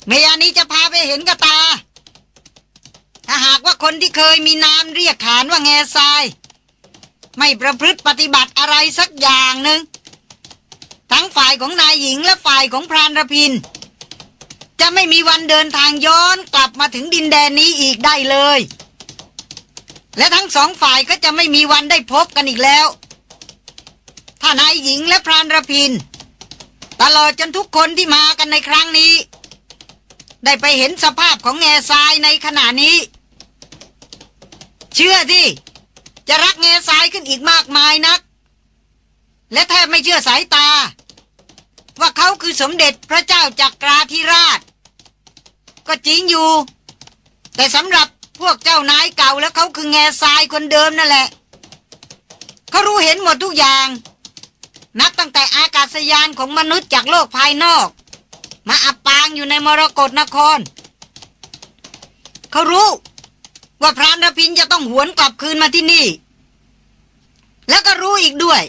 เมียนี้จะพาไปเห็นกับตา ถ้าหากว่าคนที่เคยมีนามเรียกขานว่าแง่ทราย ไม่ประพฤติปฏิบัติอะไรสักอย่างหนึ่งทั้งฝ่ายของนายหญิงและฝ่ายของพรานรพิน จะไม่มีวันเดินทางย้อนกลับมาถึงดินแดนนี้อีกได้เลย และทั้งสองฝ่ายก็จะไม่มีวันได้พบกันอีกแล้ว ถ้านายหญิงและพรานรพิน ตลอดจนทุกคนที่มากันในครั้งนี้ ได้ไปเห็นสภาพของแง่ทรายในขณะนี้ เชื่อที่จะรักแง่ทรายขึ้นอีกมากมายนัก และแทบไม่เชื่อสายตา ว่าเขาคือสมเด็จพระเจ้าจักราธิราช ก็จริงอยู่ แต่สำหรับพวกเจ้านายเก่าแล้วเขาคือแง่ทรายคนเดิมนั่นแหละ เขารู้เห็นหมดทุกอย่าง นับตั้งแต่อากาศยานของมนุษย์จากโลกภายนอก มาอับปางอยู่ในมรกรนคร เขารู้ ว่าพรานรพินจะต้องหวนกลับคืนมาที่นี่ แล้วก็รู้อีกด้วย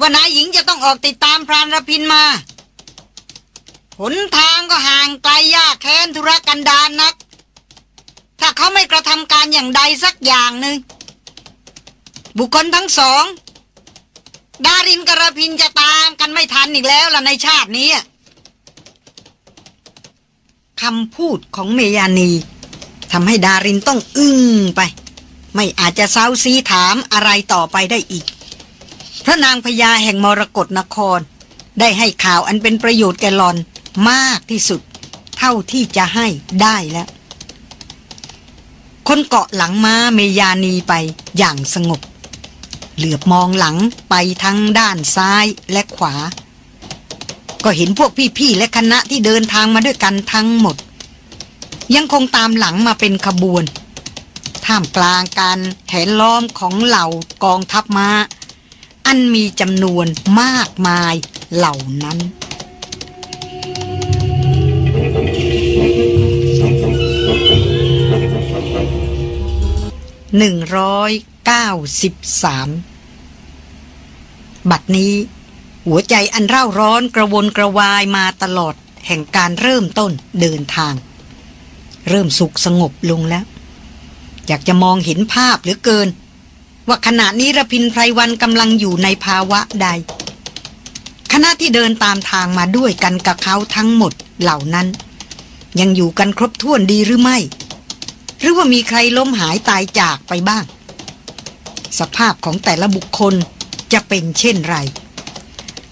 ว่านายหญิงจะต้องออกติดตามพรานรพินมา หนทางก็ห่างไกลยากแค้นธุรกันดารนนัก ถ้าเขาไม่กระทำการอย่างใดสักอย่างหนึ่งบุคคลทั้งสอง ดารินกระพินจะตามกันไม่ทันอีกแล้วล่ะในชาตินี้ คำพูดของเมยานีทำให้ดารินต้องอึ้งไป ไม่อาจจะเซาซีถามอะไรต่อไปได้อีก พระนางพญาแห่งมรกรนคร ได้ให้ข่าวอันเป็นประโยชน์แก่หลอนมากที่สุด เท่าที่จะให้ได้แล้ว คนเกาะหลังม้าเมยานีไปอย่างสงบ เหลือบมองหลังไปทั้งด้านซ้ายและขวา ก็เห็นพวกพี่ๆและคณะที่เดินทางมาด้วยกันทั้งหมด ยังคงตามหลังมาเป็นขบวน ท่ามกลางการแหนล้อมของเหล่ากองทัพมา้า อันมีจำนวนมากมายเหล่านั้นหนึ่งร้อยเก้าสิบสามบัดนี้ หัวใจอันเร่าร้อนกระวนกระวายมาตลอดแห่งการเริ่มต้นเดินทาง เริ่มสุขสงบลงแล้ว อยากจะมองเห็นภาพเหลือเกิน ว่าขณะนี้ระพินไพรวันกำลังอยู่ในภาวะใด คณะที่เดินตามทางมาด้วยกันกับเขาทั้งหมดเหล่านั้น ยังอยู่กันครบถ้วนดีหรือไม่ หรือว่ามีใครล้มหายตายจากไปบ้าง สภาพของแต่ละบุคคลจะเป็นเช่นไร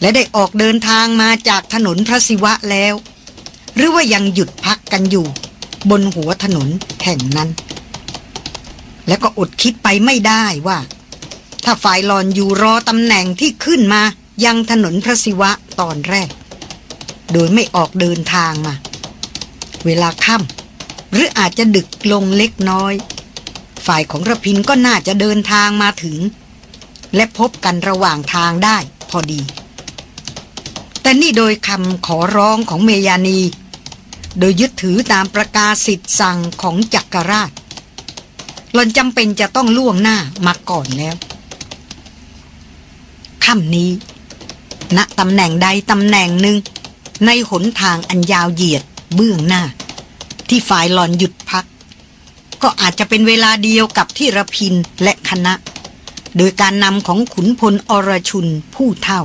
และได้ออกเดินทางมาจากถนนพระศิวะแล้ว หรือว่ายังหยุดพักกันอยู่ บนหัวถนนแห่งนั้น และก็อดคิดไปไม่ได้ว่า ถ้าฝ่ายหลอนอยู่รอตำแหน่งที่ขึ้นมายังถนนพระศิวะตอนแรก โดยไม่ออกเดินทางมา เวลาค่ำหรืออาจจะดึกลงเล็กน้อย ฝ่ายของระพินก็น่าจะเดินทางมาถึง และพบกันระหว่างทางได้พอดี แต่นี่โดยคำขอร้องของเมยานี โดยยึดถือตามประกาศสิทธิ์สั่งของจักรราชหลอนจำเป็นจะต้องล่วงหน้ามาก่อนแล้วค่ำนี้ณตำแหน่งใดตำแหน่งหนึ่ง ในหนทางอันยาวเหยียดเบื้องหน้า ที่ฝ่ายหลอนหยุดพัก ก็อาจจะเป็นเวลาเดียวกับที่ระพินและคณะ โดยการนำของขุนพลอรชุนผู้เท่า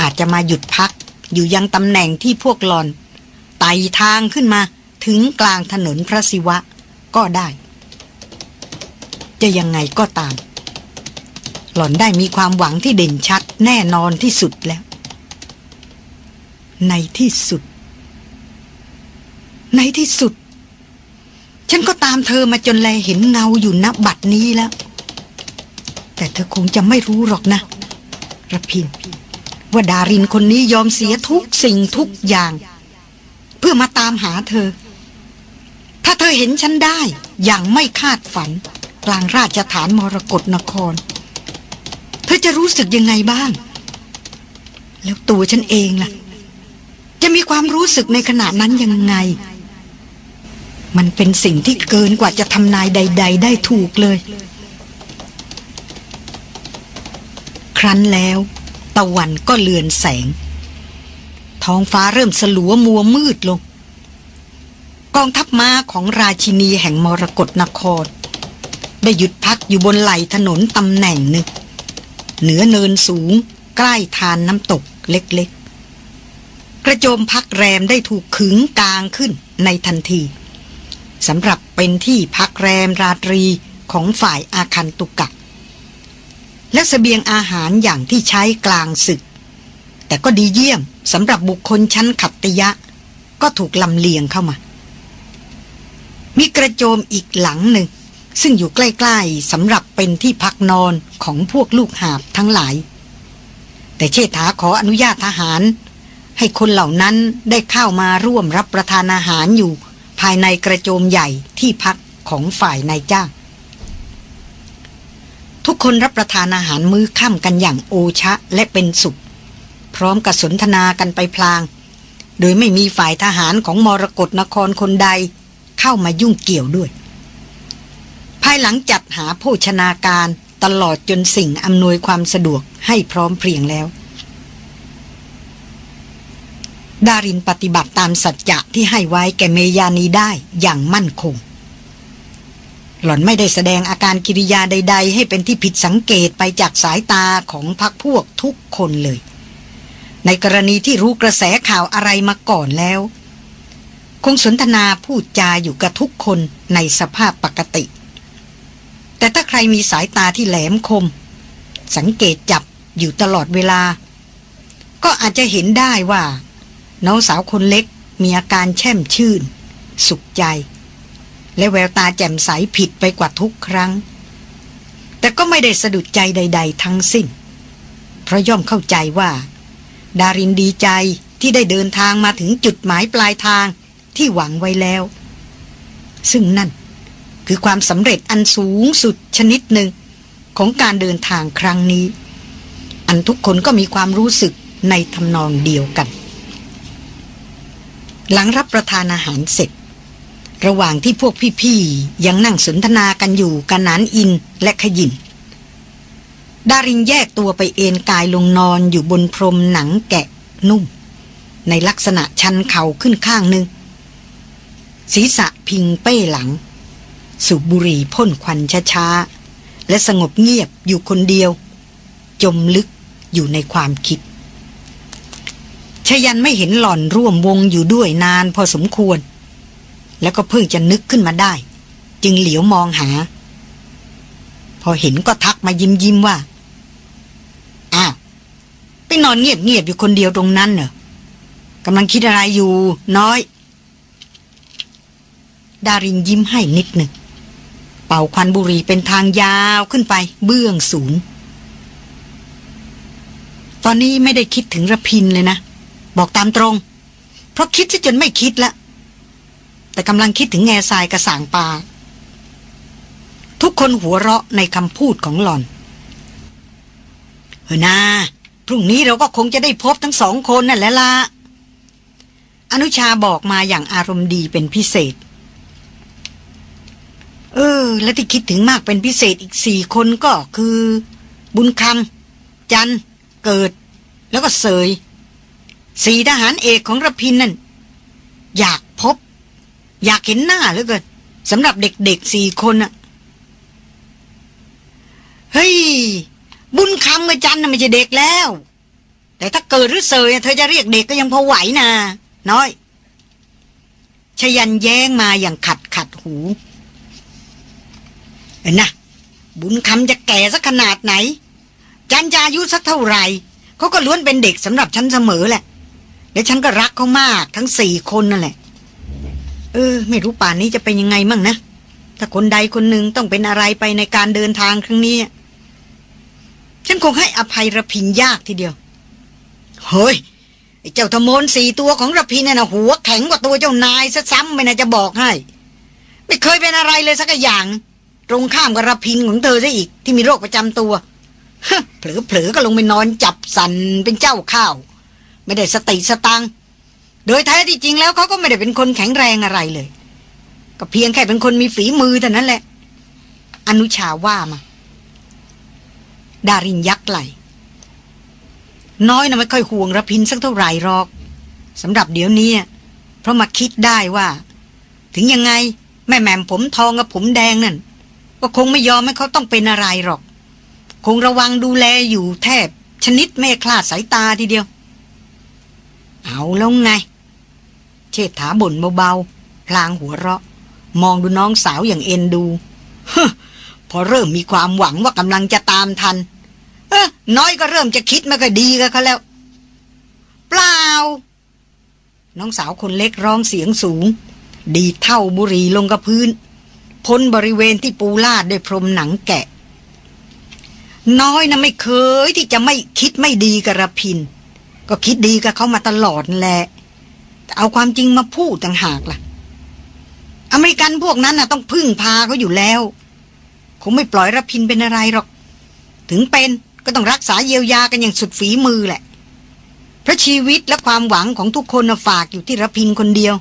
อาจจะมาหยุดพัก อยู่ยังตำแหน่งที่พวกหลอนไต่ทางขึ้นมาถึงกลางถนนพระศิวะก็ได้ จะยังไงก็ตาม หล่อนได้มีความหวังที่เด่นชัดแน่นอนที่สุดแล้ว ในที่สุด ในที่สุด ฉันก็ตามเธอมาจนแลเห็นเงาอยู่ณบัดนี้แล้ว แต่เธอคงจะไม่รู้หรอกนะระพิน ว่าดารินคนนี้ยอมเสียทุกสิ่งทุกอย่าง เพื่อมาตามหาเธอ ถ้าเธอเห็นฉันได้อย่างไม่คาดฝัน กลางราชฐานมรกรนคร เธอจะรู้สึกยังไงบ้าง แล้วตัวฉันเองล่ะ จะมีความรู้สึกในขณะนั้นยังไง มันเป็นสิ่งที่เกินกว่าจะทำนายใด ๆ ได้ถูกเลย ครั้นแล้ว ตะวันก็เลือนแสง ท้องฟ้าเริ่มสลัวมัวมืดลง กองทัพม้าของราชินีแห่งมรกรนคร ได้หยุดพักอยู่บนไหลถนนตำแหน่งหนึ่ง เหนือเนินสูง ใกล้ทานน้ำตกเล็กๆ กระโจมพักแรมได้ถูกขึงกลางขึ้นในทันทีสำหรับเป็นที่พักแรมราตรีของฝ่ายอาคันตุกะ และสเสบียงอาหารอย่างที่ใช้กลางศึก แต่ก็ดีเยี่ยมสำหรับบุคคลชั้นขัตติยะ ก็ถูกลำเลียงเข้ามา มีกระโจมอีกหลังหนึ่ง ซึ่งอยู่ใกล้ๆสำหรับเป็นที่พักนอนของพวกลูกหาบทั้งหลาย แต่เชษฐาขออนุญาตทหาร ให้คนเหล่านั้นได้เข้ามาร่วมรับประทานอาหารอยู่ ภายในกระโจมใหญ่ที่พักของฝ่ายนายจ้าง ทุกคนรับประทานอาหารมื้อค่ำกันอย่างโอชะและเป็นสุข พร้อมกับสนทนากันไปพลาง โดยไม่มีฝ่ายทหารของมรกรนครคนใดเข้ามายุ่งเกี่ยวด้วย ภายหลังจัดหาโภชนาการตลอดจนสิ่งอำนวยความสะดวกให้พร้อมเพรียงแล้ว ดารินปฏิบัติตามสัจจะที่ให้ไว้แก่เมยานีได้อย่างมั่นคง หล่อนไม่ได้แสดงอาการกิริยาใด ๆ ให้เป็นที่ผิดสังเกตไปจากสายตาของพักพวกทุกคนเลย ในกรณีที่รู้กระแสข่าวอะไรมาก่อนแล้ว คงสนทนาพูดจาอยู่กับทุกคนในสภาพปกติ แต่ถ้าใครมีสายตาที่แหลมคม สังเกตจับอยู่ตลอดเวลา ก็อาจจะเห็นได้ว่า น้องสาวคนเล็กมีอาการแช่มชื่น สุขใจ และแววตาแจ่มใสผิด ไปกว่าทุกครั้ง แต่ก็ไม่ได้สะดุดใจใด ๆ ทั้งสิ้น เพราะย่อมเข้าใจว่า ดารินดีใจที่ได้เดินทางมาถึงจุดหมายปลายทางที่หวังไว้แล้ว ซึ่งนั่นคือความสำเร็จอันสูงสุดชนิดหนึ่งของการเดินทางครั้งนี้ อันทุกคนก็มีความรู้สึกในทำนองเดียวกัน หลังรับประทานอาหารเสร็จ ระหว่างที่พวกพี่ๆ ยังนั่งสนทนากันอยู่กันนานอินและขยินดารินแยกตัวไปเอนกายลงนอนอยู่บนพรมหนังแกะนุ่ม ในลักษณะชันเข่าขึ้นข้างหนึ่ง ศีรษะพิงเป้หลัง สูบบุหรี่พ่นควันช้าๆ และสงบเงียบอยู่คนเดียว จมลึกอยู่ในความคิดชยันไม่เห็นหล่อนร่วมวงอยู่ด้วยนานพอสมควร แล้วก็เพิ่งจะนึกขึ้นมาได้ จึงเหลียวมองหา พอเห็นก็ทักมายิ้มยิ้มว่าอ้าวไปนอนเงียบเงียบอยู่คนเดียวตรงนั้นเหรอกำลังคิดอะไรอยู่ น้อย ดารินยิ้มให้นิดหนึ่งเป่าควันบุหรี่เป็นทางยาวขึ้นไป เบื้องสูงตอนนี้ไม่ได้คิดถึงระพินเลยนะ บอกตามตรง เพราะคิดซะจนไม่คิดละ แต่กำลังคิดถึงแง่ทรายกระสางปลาทุกคนหัวเราะในคำพูดของหล่อน เฮ้นาพรุ่งนี้เราก็คงจะได้พบทั้งสองคนนั่นแหละละอนุชาบอกมาอย่างอารมณ์ดีเป็นพิเศษ เออ และที่คิดถึงมากเป็นพิเศษอีกสี่คนก็คือ บุญคำจันเกิด แล้วก็เสย สี่ทหารเอกของระพินนั่น อยาก อยากเห็นหน้าเหลือเกินสำหรับเด็กๆสี่คนอะเฮ้ย บุญคำกับจันน่ะไม่ใช่เด็กแล้ว แต่ถ้าเกิดหรือเสยเธอจะเรียกเด็กก็ยังพอไหวนะน้อยชยันแย้งมาอย่างขัดขัดหูเห็นนะบุญคำจะแก่สักขนาดไหน จันจะอายุสักเท่าไหร่เขาก็ล้วนเป็นเด็กสำหรับฉันเสมอแหละและฉันก็รักเขามากทั้งสี่คนนั่นแหละ เออ ไม่รู้ป่านนี้จะเป็นยังไงมั่งนะ ถ้าคนใดคนหนึ่งต้องเป็นอะไรไปในการเดินทางครั้งนี้ ฉันคงให้อภัยระพินยากทีเดียว เฮ้ยเจ้าธมนสี่ตัวของระพินน่ะนะหัวแข็งกว่าตัวเจ้านายซะซ้ำไม่น่าจะบอกให้ ไม่เคยเป็นอะไรเลยสักอย่าง ตรงข้ามกับระพินของเธอซะอีก ที่มีโรคประจำตัวเผลอๆก็ลงไปนอนจับสันเป็นเจ้าข้าว ไม่ได้สติสตังค์ โดยแท้ที่จริงแล้วเขาก็ไม่ได้เป็นคนแข็งแรงอะไรเลย ก็เพียงแค่เป็นคนมีฝีมือเท่านั้นแหละ อนุชาว่ามา ดารินยักไหลน้อยนะไม่ค่อยห่วงระพินสักเท่าไหร่หรอกสำหรับเดี๋ยวนี้เพราะมาคิดได้ว่า ถึงยังไงแม่แหม่มผมทองกับผมแดงนั่นก็คงไม่ยอมให้เขาต้องเป็นอะไรหรอก คงระวังดูแลอยู่แทบ ชนิดไม่คลาดสายตาทีเดียว เอาแล้วไง เชษฐาบ่นเบาๆพลางหัวเราะ มองดูน้องสาวอย่างเอ็นดูพอเริ่มมีความหวังว่ากำลังจะตามทัน เออน้อยก็เริ่มจะคิดไม่ค่อยดีกับเขาแล้ว เปล่า น้องสาวคนเล็กร้องเสียงสูง ดีเท่าบุรีลงกับพื้น พ้นบริเวณที่ปูลาดด้วยพรมหนังแกะ น้อยนะไม่เคยที่จะไม่คิดไม่ดีกับระพิน ก็คิดดีกับเขามาตลอดแหละ เอาความจริงมาพูดต่างหากล่ะ อเมริกันพวกนั้นน่ะ ต้องพึ่งพาเขาอยู่แล้ว คงไม่ปล่อยระพินเป็นอะไรหรอก ถึงเป็นก็ต้องรักษาเยียวยากันอย่างสุดฝีมือแหละ เพราะชีวิตและความหวังของทุกคนฝากอยู่ที่ระพินคนเดียว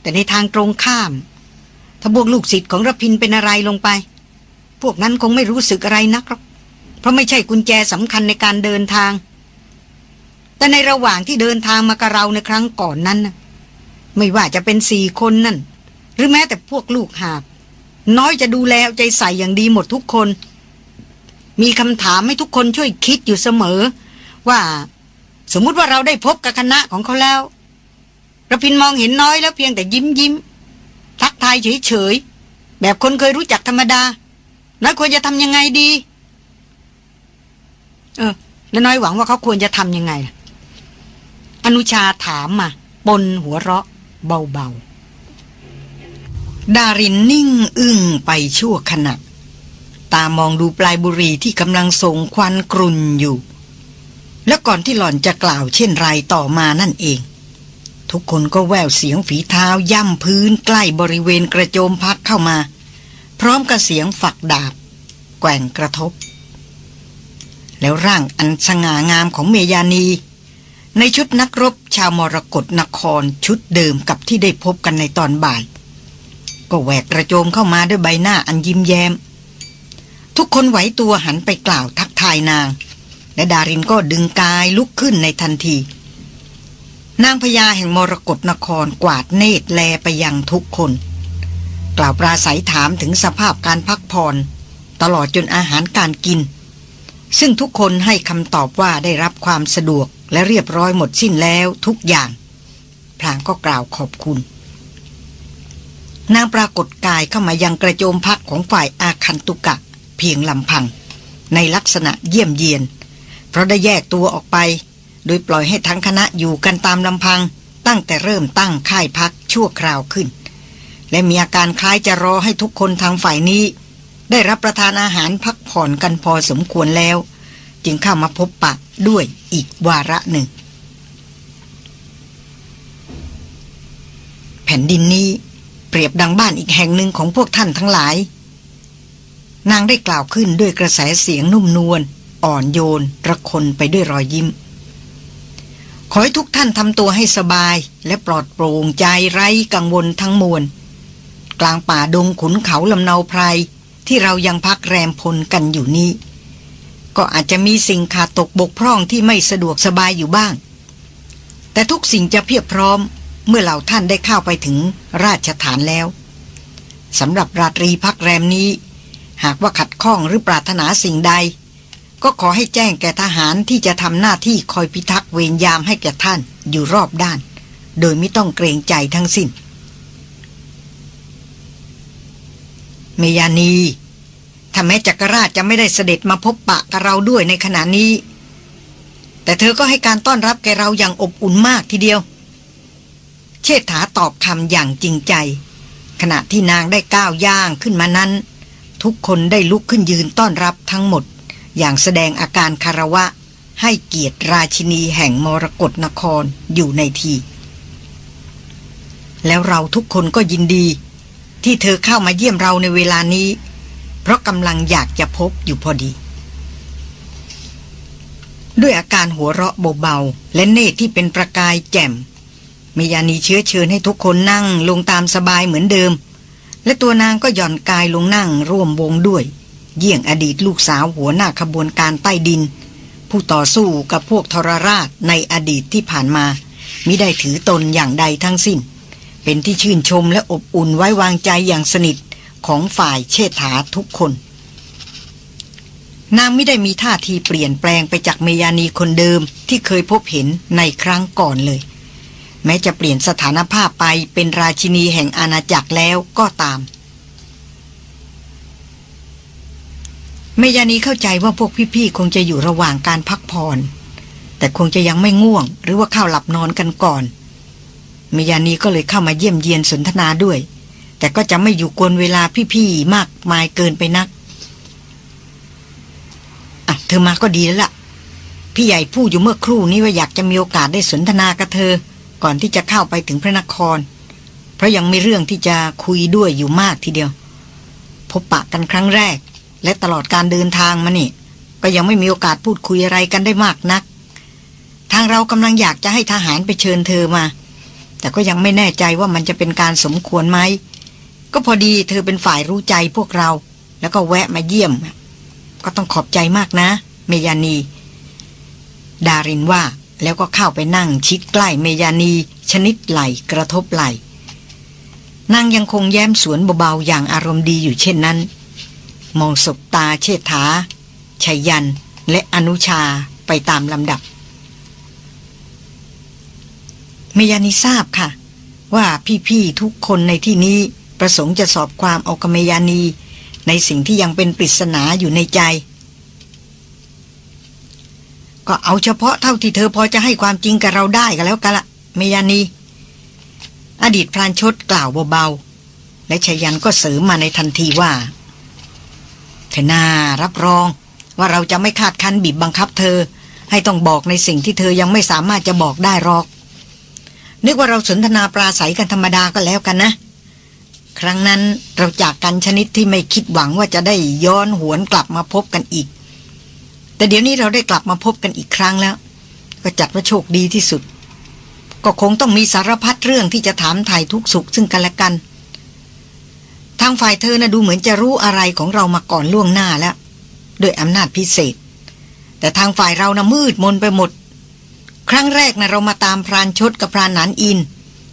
แต่ในทางตรงข้าม ถ้าบวกลูกศิษย์ของระพินเป็นอะไรลงไป พวกนั้นคงไม่รู้สึกอะไรนักหรอก เพราะไม่ใช่กุญแจสำคัญในการเดินทาง แต่ในระหว่างที่เดินทางมากับเราในครั้งก่อนนั้นนะไม่ว่าจะเป็นสี่คนนั่น หรือแม้แต่พวกลูกหาบ น้อยจะดูแลใจใส่อย่างดีหมดทุกคน มีคำถามให้ทุกคนช่วยคิดอยู่เสมอ ว่าสมมุติว่าเราได้พบกับคณะของเขาแล้วระพินมองเห็นน้อยแล้วเพียงแต่ยิ้มยิ้มทักทายเฉยเฉยแบบคนเคยรู้จักธรรมดา น้อยควรจะทำยังไงดี เออ แล้วน้อยหวังว่าเขาควรจะทำยังไงล่ะ อนุชาถามมาปนหัวเราะเบาๆ ดารินนิ่งอึ้งไปชั่วขณะ ตามองดูปลายบุรีที่กำลังส่งควันกรุ่นอยู่ แล้วก่อนที่หล่อนจะกล่าวเช่นไรต่อมานั่นเอง ทุกคนก็แววเสียงฝีเท้าย่ำพื้นใกล้บริเวณกระโจมพักเข้ามา พร้อมกับเสียงฝักดาบ แกว่งกระทบ แล้วร่างอันสง่างามของเมยานี ในชุดนักรบชาวมรกรนครชุดเดิมกับที่ได้พบกันในตอนบ่าย ก็แหวกกระโจมเข้ามาด้วยใบหน้าอันยิ้มแย้ม ทุกคนไหวตัวหันไปกล่าวทักทายนาง และดารินก็ดึงกายลุกขึ้นในทันที นางพญาแห่งมรกรนครกวาดเนตรแลไปยังทุกคน กล่าวปราศัยถามถึงสภาพการพักผ่อนตลอดจนอาหารการกิน ซึ่งทุกคนให้คำตอบว่าได้รับความสะดวก และเรียบร้อยหมดสิ้นแล้วทุกอย่าง พลางก็กล่าวขอบคุณ นางปรากฏกายเข้ามายังกระโจมพักของฝ่ายอาคันตุกะ เพียงลำพัง ในลักษณะเยี่ยมเยียน เพราะได้แยกตัวออกไป โดยปล่อยให้ทั้งคณะอยู่กันตามลำพัง ตั้งแต่เริ่มตั้งค่ายพักชั่วคราวขึ้น และมีอาการคล้ายจะรอให้ทุกคนทางฝ่ายนี้ ได้รับประทานอาหารพักผ่อนกันพอสมควรแล้ว จึงเข้ามาพบปะด้วยอีกวาระหนึ่ง แผ่นดินนี้เปรียบดังบ้านอีกแห่งหนึ่งของพวกท่านทั้งหลาย นางได้กล่าวขึ้นด้วยกระแสเสียงนุ่มนวลอ่อนโยนระคนไปด้วยรอยยิ้ม ขอให้ทุกท่านทำตัวให้สบายและปลอดโปร่งใจไร้กังวลทั้งมวล กลางป่าดงขุนเขาลำเนาไพรที่เรายังพักแรมพลกันอยู่นี้ ก็อาจจะมีสิ่งขาดตกบกพร่องที่ไม่สะดวกสบายอยู่บ้าง แต่ทุกสิ่งจะเพียบพร้อมเมื่อเหล่าท่านได้เข้าไปถึงราชฐานแล้วสำหรับราตรีพักแรมนี้ หากว่าขัดข้องหรือปรารถนาสิ่งใด ก็ขอให้แจ้งแก่ทหารที่จะทำหน้าที่คอยพิทักษ์เวรยามให้แก่ท่านอยู่รอบด้าน โดยไม่ต้องเกรงใจทั้งสิ้น เมยานี ถ้าแม้จักรราชจะไม่ได้เสด็จมาพบปะกับเราด้วยในขณะนี้ แต่เธอก็ให้การต้อนรับแกเราอย่างอบอุ่นมากทีเดียว เชษฐาตอบคำอย่างจริงใจ ขณะที่นางได้ก้าวย่างขึ้นมานั้น ทุกคนได้ลุกขึ้นยืนต้อนรับทั้งหมด อย่างแสดงอาการคารวะ ให้เกียรติราชินีแห่งมรกรนครอยู่ในที แล้วเราทุกคนก็ยินดี ที่เธอเข้ามาเยี่ยมเราในเวลานี้ ราะกำลังอยากจะพบอยู่พอดี ด้วยอาการหัวเราะเบาๆและเนตรที่เป็นประกายแจ่มเมยานีเชื้อเชิญให้ทุกคนนั่งลงตามสบายเหมือนเดิม และตัวนางก็หย่อนกายลงนั่งร่วมวงด้วย เยี่ยงอดีตลูกสาวหัวหน้าขบวนการใต้ดินผผู้ต่อสู้กับพวกทรราชในอดีตที่ผ่านมามิได้ถือตนอย่างใดทั้งสิ้น เป็นที่ชื่นชมและอบอุ่นไว้วางใจอย่างสนิท ของฝ่ายเชษฐาทุกคน นางไม่ได้มีท่าทีเปลี่ยนแปลงไปจากเมยานีคนเดิมที่เคยพบเห็นในครั้งก่อนเลย แม้จะเปลี่ยนสถานภาพไปเป็นราชินีแห่งอาณาจักรแล้วก็ตาม เมยานีเข้าใจว่าพวกพี่ๆคงจะอยู่ระหว่างการพักผ่อนแต่คงจะยังไม่ง่วง หรือว่าเข้าหลับนอนกันก่อนเมยานีก็เลยเข้ามาเยี่ยมเยียนสนทนาด้วย แต่ก็จะไม่อยู่กวนเวลาพี่ๆมากมายเกินไปนัก อะ เธอมาก็ดีแล้วล่ะ พี่ใหญ่พูดอยู่เมื่อครู่นี้ว่าอยากจะมีโอกาสได้สนทนากับเธอ ก่อนที่จะเข้าไปถึงพระนคร เพราะยังมีเรื่องที่จะคุยด้วยอยู่มากทีเดียว พบปะกันครั้งแรก และตลอดการเดินทางมานี่ ก็ยังไม่มีโอกาสพูดคุยอะไรกันได้มากนัก ทางเรากำลังอยากจะให้ทหารไปเชิญเธอมาแต่ก็ยังไม่แน่ใจว่ามันจะเป็นการสมควรไหม ก็พอดีเธอเป็นฝ่ายรู้ใจพวกเรา แล้วก็แวะมาเยี่ยม ก็ต้องขอบใจมากนะ เมยานี ดารินว่าแล้วก็เข้าไปนั่งชิดใกล้เมยานี ชนิดไหลกระทบไหลนางยังคงแย้มสวนเบาๆอย่างอารมณ์ดีอยู่เช่นนั้น มองสบตาเชษฐาชัยยัน และอนุชาไปตามลำดับ เมยานีทราบค่ะ ว่าพี่ๆทุกคนในที่นี้ ประสงค์จะสอบความเอากเมยานี ในสิ่งที่ยังเป็นปริศนาอยู่ในใจ ก็เอาเฉพาะเท่าที่เธอพอจะให้ความจริงกับเราได้กันแล้วกันละเมยานี อดีตพรานชดกล่าวเบาๆและชยันก็เสริมมาในทันทีว่าเธอนารับรองว่าเราจะไม่คาดคันบีบบังคับเธอ ให้ต้องบอกในสิ่งที่เธอยังไม่สามารถจะบอกได้หรอก นึกว่าเราสนทนาปราศัยกันธรรมดาก็แล้วกันนะ ครั้งนั้นเราจากกันชนิดที่ไม่คิดหวังว่าจะได้ย้อนหวนกลับมาพบกันอีก แต่เดี๋ยวนี้เราได้กลับมาพบกันอีกครั้งแล้ว ก็จัดว่าโชคดีที่สุด ก็คงต้องมีสารพัดเรื่องที่จะถามถ่ายทุกสุขซึ่งกันและกัน ทางฝ่ายเธอนะ่ะดูเหมือนจะรู้อะไรของเรามาก่อนล่วงหน้าแล้วด้วยอำนาจพิเศษ แต่ทางฝ่ายเรานะ่ะมืดมนไปหมด ครั้งแรกนะเรามาตามพรานชดกับพรานหนานอิน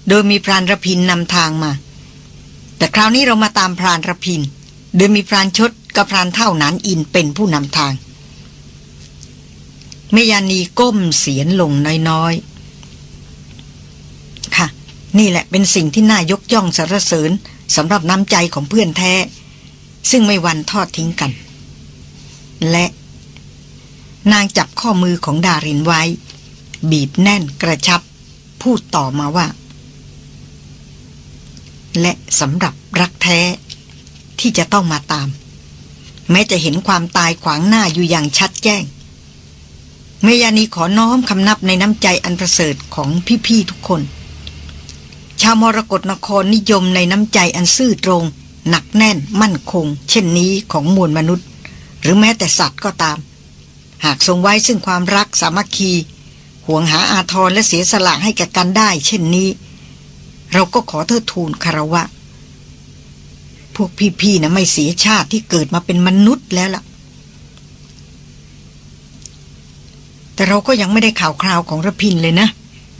โดยมีพรานระพินนำทางมา แต่คราวนี้เรามาตามพรานระพิน โดยมีพรานชดกับพรานเท่าหนานอินเป็นผู้นำทาง เมยานีก้มเสียนลงน้อยๆ ค่ะ นี่แหละเป็นสิ่งที่น่ายกย่องสรรเสริญสำหรับน้ำใจของเพื่อนแท้ ซึ่งไม่วันทอดทิ้งกัน และนางจับข้อมือของดารินไว้ บีบแน่นกระชับ พูดต่อมาว่า และสำหรับรักแท้ ที่จะต้องมาตาม แม้จะเห็นความตายขวางหน้าอยู่อย่างชัดแจ้ง เมยานีขอน้อมคำนับในน้ำใจอันประเสริฐของพี่ๆทุกคน ชาวมรกรนครนิยมในน้ำใจอันซื่อตรง หนักแน่นมั่นคง เช่นนี้ของมวลมนุษย์ หรือแม้แต่สัตว์ก็ตาม หากทรงไว้ซึ่งความรักสามัคคีห่วงหาอาทรและเสียสละให้แก่กันได้ เช่นนี้ เราก็ขอเทิดทูนคารวะ พวกพี่ๆนะไม่เสียชาติที่เกิดมาเป็นมนุษย์แล้วล่ะ แต่เราก็ยังไม่ได้ข่าวคราวของระพินเลยนะ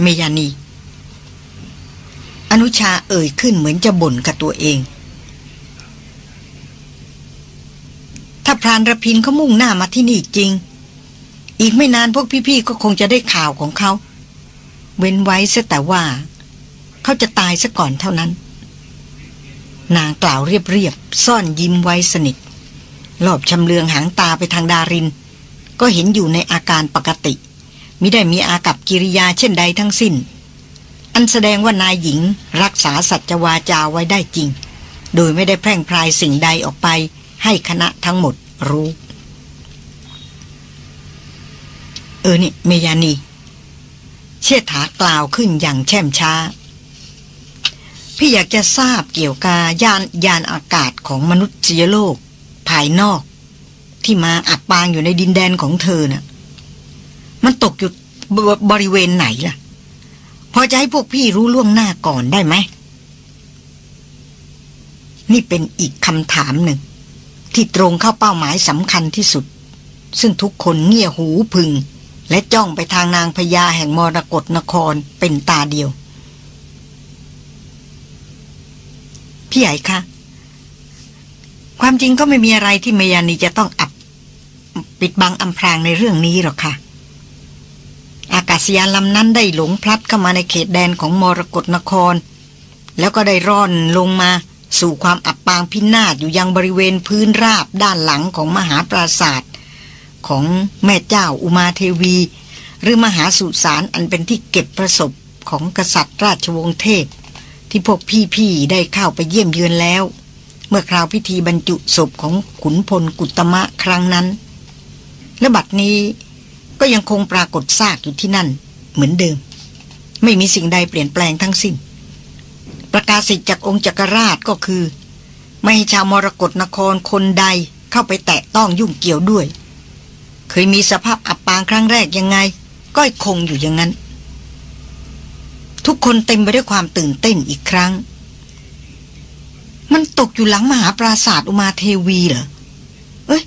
เมยานี อนุชาเอ่ยขึ้นเหมือนจะบ่นกับตัวเอง ถ้าพรานระพินเขามุ่งหน้ามาที่นี่จริง อีกไม่นานพวกพี่ๆก็คงจะได้ข่าวของเขา เว้นไว้ซะแต่ว่า เขาจะตายซะก่อนเท่านั้น นางกล่าวเรียบๆซ่อนยิ้มไว้สนิทรอบชำเลืองหางตาไปทางดาริน ก็เห็นอยู่ในอาการปกติมิได้มีอากับกิริยาเช่นใดทั้งสิ้น อันแสดงว่านายหญิงรักษาสัจวาจาไว้ได้จริง โดยไม่ได้แพร่งพรายสิ่งใดออกไป ให้คณะทั้งหมดรู้ เออนี่เมยานี เชษฐากล่าวขึ้นอย่างแช่มช้า พี่อยากจะทราบเกี่ยวกับยานยานอากาศของมนุษยโลก ภายนอก ที่มาอับปางอยู่ในดินแดนของเธอน่ะ มันตกอยู่บบริเวณไหนล่ะ พอจะให้พวกพี่รู้ล่วงหน้าก่อนได้ไหม นี่เป็นอีกคำถามหนึ่ง ที่ตรงเข้าเป้าหมายสำคัญที่สุด ซึ่งทุกคนเงี่ยหูพึง และจ้องไปทางนางพญาแห่งมรกรนครเป็นตาเดียว พี่ใหญ่คะ ความจริงก็ไม่มีอะไรที่เมยานีจะต้องอับ ปิดบังอำพรางในเรื่องนี้หรอกค่ะ อากาศยานลำนั้นได้หลงพลัดเข้ามาในเขตแดนของมรกรนคร แล้วก็ได้ร่อนลงมาสู่ความอับปางพินาศอยู่ยังบริเวณพื้นราบด้านหลังของมหาปราศาสตร์ของแม่เจ้าอุมาเทวี หรือมหาสุสานอันเป็นที่เก็บประสบของกษัตริย์ราชวงศ์เทพ ที่พวกพี่ๆได้เข้าไปเยี่ยมเยือนแล้ว เมื่อคราวพิธีบรรจุศพของขุนพลกุตมะครั้งนั้น และบัดนี้ก็ยังคงปรากฏซากอยู่ที่นั่น เหมือนเดิม ไม่มีสิ่งใดเปลี่ยนแปลงทั้งสิ้น ประกาศสิทธิ์จากองค์จักรราชก็คือ ไม่ให้ชาวมรกรนครคนใดเข้าไปแตะต้องยุ่งเกี่ยวด้วย เคยมีสภาพอับปางครั้งแรกยังไง ก็คงอยู่อย่างนั้น ทุกคนเต็มไปด้วยความตื่นเต้นอีกครั้ง มันตกอยู่หลังมหาปราศาสตร์อุมาเทวีเหรอ เอ้ย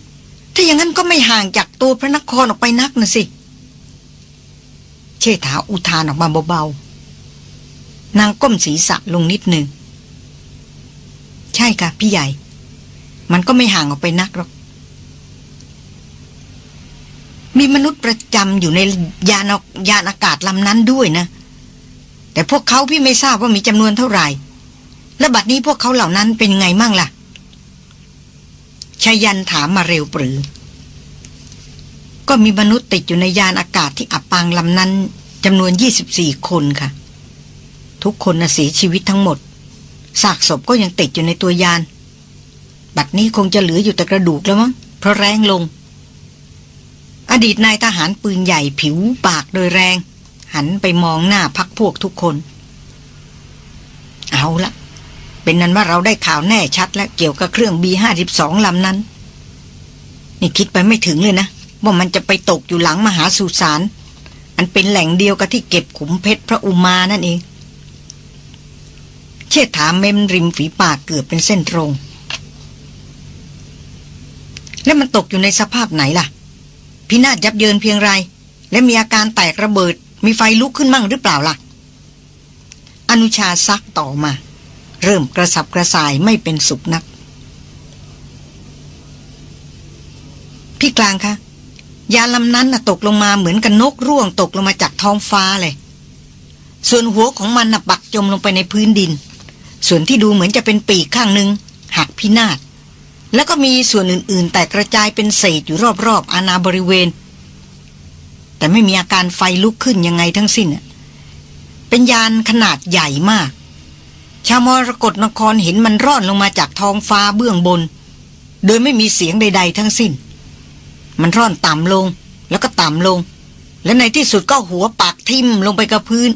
ถ้าอย่างนั้นก็ไม่ห่างจากตัวพระนครออกไปนักนะสิ เชษฐาอุทานออกมาเบาๆ นางก้มศีรษะลงนิดหนึ่ง ใช่ค่ะพี่ใหญ่ มันก็ไม่ห่างออกไปนักหรอก มีมนุษย์ประจำอยู่ในยานยานอากาศลำนั้นด้วยนะ แต่พวกเขาพี่ไม่ทราบว่ามีจำนวนเท่าไหร่ และบัดนี้พวกเขาเหล่านั้นเป็นไงมั่งล่ะชายันถามมาเร็วปรือ ก็มีมนุษย์ติดอยู่ในยานอากาศที่อับปางลำนั้นจำนวน 24 คนค่ะ ทุกคนน่ะเสียชีวิตทั้งหมดซากศพก็ยังติดอยู่ในตัวยาน บัดนี้คงจะเหลืออยู่แต่กระดูกแล้วมั้งเพราะแรงลง อดีตนายทหารปืนใหญ่ผิวปากโดยแรง หันไปมองหน้าพักพวกทุกคน เอาละเป็นนั้นว่าเราได้ข่าวแน่ชัดและเกี่ยวกับเครื่อง B52 ลำนั้น นี่คิดไปไม่ถึงเลยนะ ว่ามันจะไปตกอยู่หลังมหาสุสานอันเป็นแหล่งเดียวกับที่เก็บขุมเพชรพระอุมานั่นเอง เชิดถามเมมริมฝีปากเกือบเป็นเส้นตรง แล้วมันตกอยู่ในสภาพไหนล่ะ พินาศยับเยินเพียงไร และมีอาการแตกระเบิด มีไฟลุกขึ้นมั่งหรือเปล่าล่ะ อนุชาซักต่อมา เริ่มกระสับกระส่ายไม่เป็นสุขนัก พี่กลางคะยาลำนั้นน่ะตกลงมาเหมือนกับนกร่วงตกลงมาจากท้องฟ้าเลย ส่วนหัวของมันน่ะปักจมลงไปในพื้นดิน ส่วนที่ดูเหมือนจะเป็นปีกข้างหนึ่งหักพินาศแล้วก็มีส่วนอื่น ๆ แต่กระจายเป็นเศษอยู่รอบๆอาณาบริเวณ แต่ไม่มีอาการไฟลุกขึ้นยังไงทั้งสิ้น เป็นยานขนาดใหญ่มาก ชาวมรกรนครเห็นมันร่อนลงมาจากท้องฟ้าเบื้องบน โดยไม่มีเสียงใด ๆ ทั้งสิ้น มันร่อนต่ำลงแล้วก็ต่ำลง และในที่สุดก็หัวปากทิ่มลงไปกับพื้น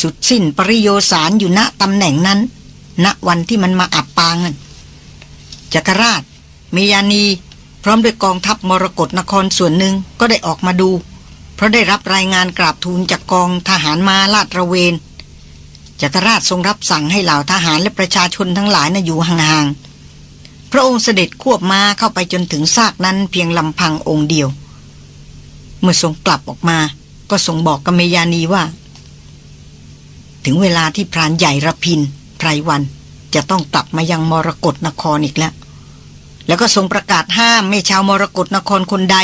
สุดสิ้นปริโยสารอยู่ณตำแหน่งนั้น ณวันที่มันมาอับปางนั่นจักรราชเมยานี พร้อมด้วยกองทัพมรกรนครส่วนหนึ่งก็ได้ออกมาดู ราะได้รับรายงานกราบทูลจากกองทหารมาลาดระเวนจักรราชทรงรับสั่งให้เหล่าทหารและประชาชนทั้งหลายนะ่ะอยู่ห่างๆ พระองค์เสด็จควบมาเข้าไปจนถึงซากนั้นเพียงลำพังองค์เดียว เมื่อทรงกลับออกมา ก็ทรงบอกกัมยานีว่า ถึงเวลาที่พรานใหญ่ระพินไพรวันจะต้องกลับมายังมรกรนครอีกแล้ว แล้วก็ทรงประกาศห้ามไม่ชาวมรกรนครคนใด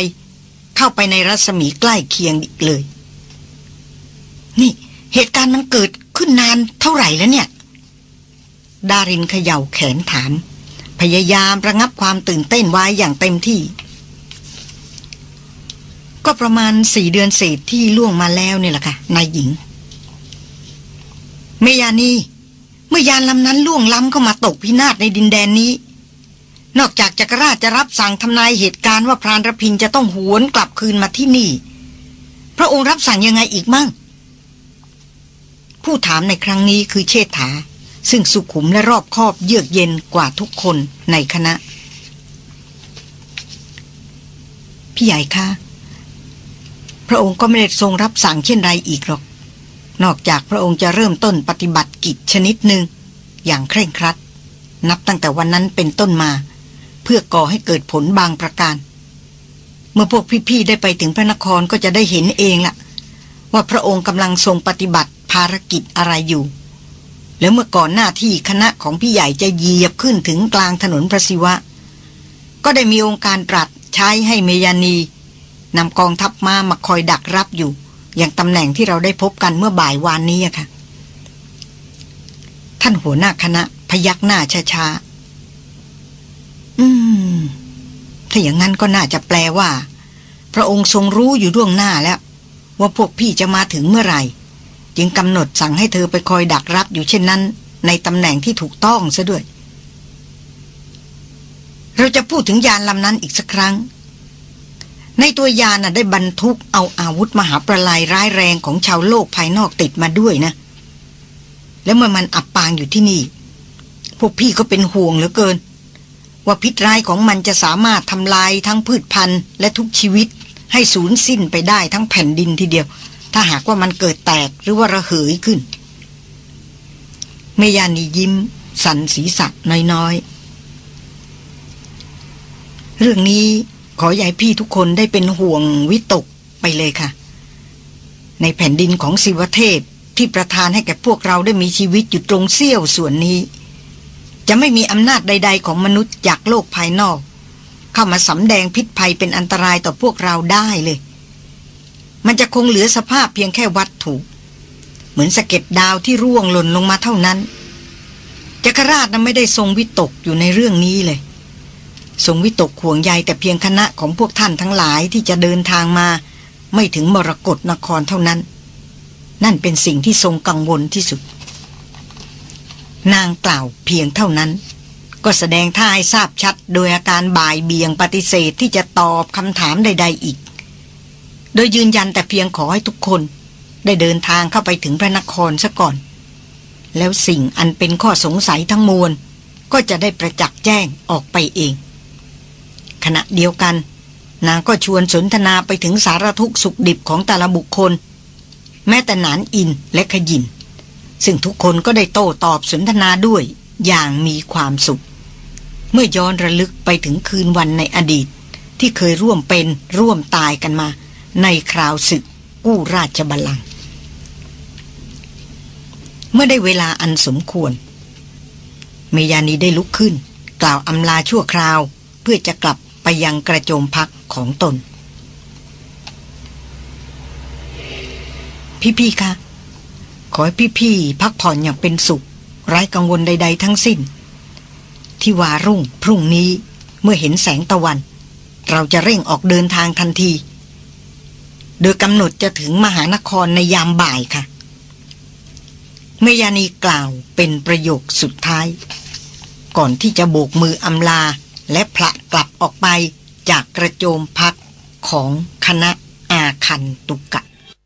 เข้าไปในรัศมีใกล้เคียงอีกเลย นี่เหตุการณ์มันเกิดขึ้นนานเท่าไหร่แล้วเนี่ย ดารินเขย่าแขนถาม พยายามระงับความตื่นเต้นไว้อย่างเต็มที่ ก็ประมาณสี่เดือนเศษที่ล่วงมาแล้วเนี่ยแหละค่ะนายหญิง เมยานีเมื่อยานลำนั้นล่วงล้ำเข้ามาตกพินาศในดินแดนนี้ นอกจากจักรราชจะรับสั่งทำนายเหตุการณ์ว่าพรานรพินจะต้องหวนกลับคืนมาที่นี่ พระองค์รับสั่งยังไงอีกมั่ง ผู้ถามในครั้งนี้คือเชษฐา ซึ่งสุขุมและรอบคอบเยือกเย็นกว่าทุกคนในคณะ พี่ใหญ่คะพระองค์ก็ไม่ได้ทรงรับสั่งเช่นไรอีกหรอก นอกจากพระองค์จะเริ่มต้นปฏิบัติกิจชนิดหนึ่งอย่างเคร่งครัด นับตั้งแต่วันนั้นเป็นต้นมา พื่อก่อให้เกิดผลบางประการ เมื่อพวกพี่ๆได้ไปถึงพระนครก็จะได้เห็นเองล่ะ ว่าพระองค์กำลังทรงปฏิบัติภารกิจอะไรอยู่ แล้วเมื่อก่อนหน้าที่คณะของพี่ใหญ่จะเหยียบขึ้นถึงกลางถนนพระศิวะ ก็ได้มีองค์การตรัสใช้ให้เมยานีนำกองทัพมามาคอยดักรับอยู่ อย่างตำแหน่งที่เราได้พบกันเมื่อบ่ายวานนี้ค่ะ ท่านหัวหน้าคณะพยักหน้าช้าๆ อืม ถ้าอย่างนั้นก็น่าจะแปลว่า พระองค์ทรงรู้อยู่ล่วงหน้าแล้ว ว่าพวกพี่จะมาถึงเมื่อไหร่ จึงกำหนดสั่งให้เธอไปคอยดักรับอยู่เช่นนั้น ในตำแหน่งที่ถูกต้องซะด้วย เราจะพูดถึงยานลำนั้นอีกสักครั้ง ในตัวยานน่ะได้บรรทุกเอาอาวุธมหาประลายร้ายแรงของชาวโลกภายนอกติดมาด้วยนะ แล้วเมื่อมันอับปางอยู่ที่นี่พวกพี่ก็เป็นห่วงเหลือเกิน ว่าพิษร้ายของมันจะสามารถทำลายทั้งพืชพันธุ์และทุกชีวิต ให้สูญสิ้นไปได้ทั้งแผ่นดินทีเดียว ถ้าหากว่ามันเกิดแตกหรือว่าระเหยขึ้น เมยานียิ้ม สันศีสักน้อยๆ เรื่องนี้ขอใหญ่พี่ทุกคนได้เป็นห่วงวิตกไปเลยค่ะ ในแผ่นดินของศิวเทพที่ประทานให้แก่พวกเราได้มีชีวิตอยู่ตรงเสี้ยวส่วนนี้ จะไม่มีอำนาจใด ๆ ของมนุษย์จากโลกภายนอก เข้ามาสำแดงพิษภัยเป็นอันตรายต่อพวกเราได้เลย มันจะคงเหลือสภาพเพียงแค่วัตถุ เหมือนสะเก็ดดาวที่ร่วงหล่นลงมาเท่านั้นจักรราชนั้นไม่ได้ทรงวิตกอยู่ในเรื่องนี้เลย ทรงวิตกห่วงใยแต่เพียงคณะของพวกท่านทั้งหลายที่จะเดินทางมา ไม่ถึงมรกรนครเท่านั้น นั่นเป็นสิ่งที่ทรงกังวลที่สุด นางกล่าวเพียงเท่านั้น ก็แสดงท่าให้ทราบชัดโดยอาการบ่ายเบียงปฏิเสธที่จะตอบคำถามใด ๆอีก โดยยืนยันแต่เพียงขอให้ทุกคน ได้เดินทางเข้าไปถึงพระนครซะก่อน แล้วสิ่งอันเป็นข้อสงสัยทั้งมวล ก็จะได้ประจักษ์แจ้งออกไปเอง ขณะเดียวกัน นางก็ชวนสนทนาไปถึงสารทุกข์สุขดิบของแต่ละบุคคล แม้แต่นานอินและขยิน ซึ่งทุกคนก็ได้โต้ตอบสนทนาด้วยอย่างมีความสุข เมื่อย้อนระลึกไปถึงคืนวันในอดีต ที่เคยร่วมเป็นร่วมตายกันมา ในคราวศึกกู้ราชบัลลังก์เมื่อได้เวลาอันสมควร เมยานีได้ลุกขึ้น กล่าวอำลาชั่วคราว เพื่อจะกลับไปยังกระโจมพักของตน พี่ๆคะ ขอให้พี่ๆพักผ่อนอย่างเป็นสุข ไร้กังวลใด ๆ ทั้งสิ้น ที่วารุ่งพรุ่งนี้เมื่อเห็นแสงตะวัน เราจะเร่งออกเดินทางทันที โดยกำหนดจะถึงมหานครในยามบ่ายค่ะ เมยานีกล่าวเป็นประโยคสุดท้าย ก่อนที่จะโบกมืออำลาและพละกลับออกไปจากกระโจมพักของคณะอาคันตุกะ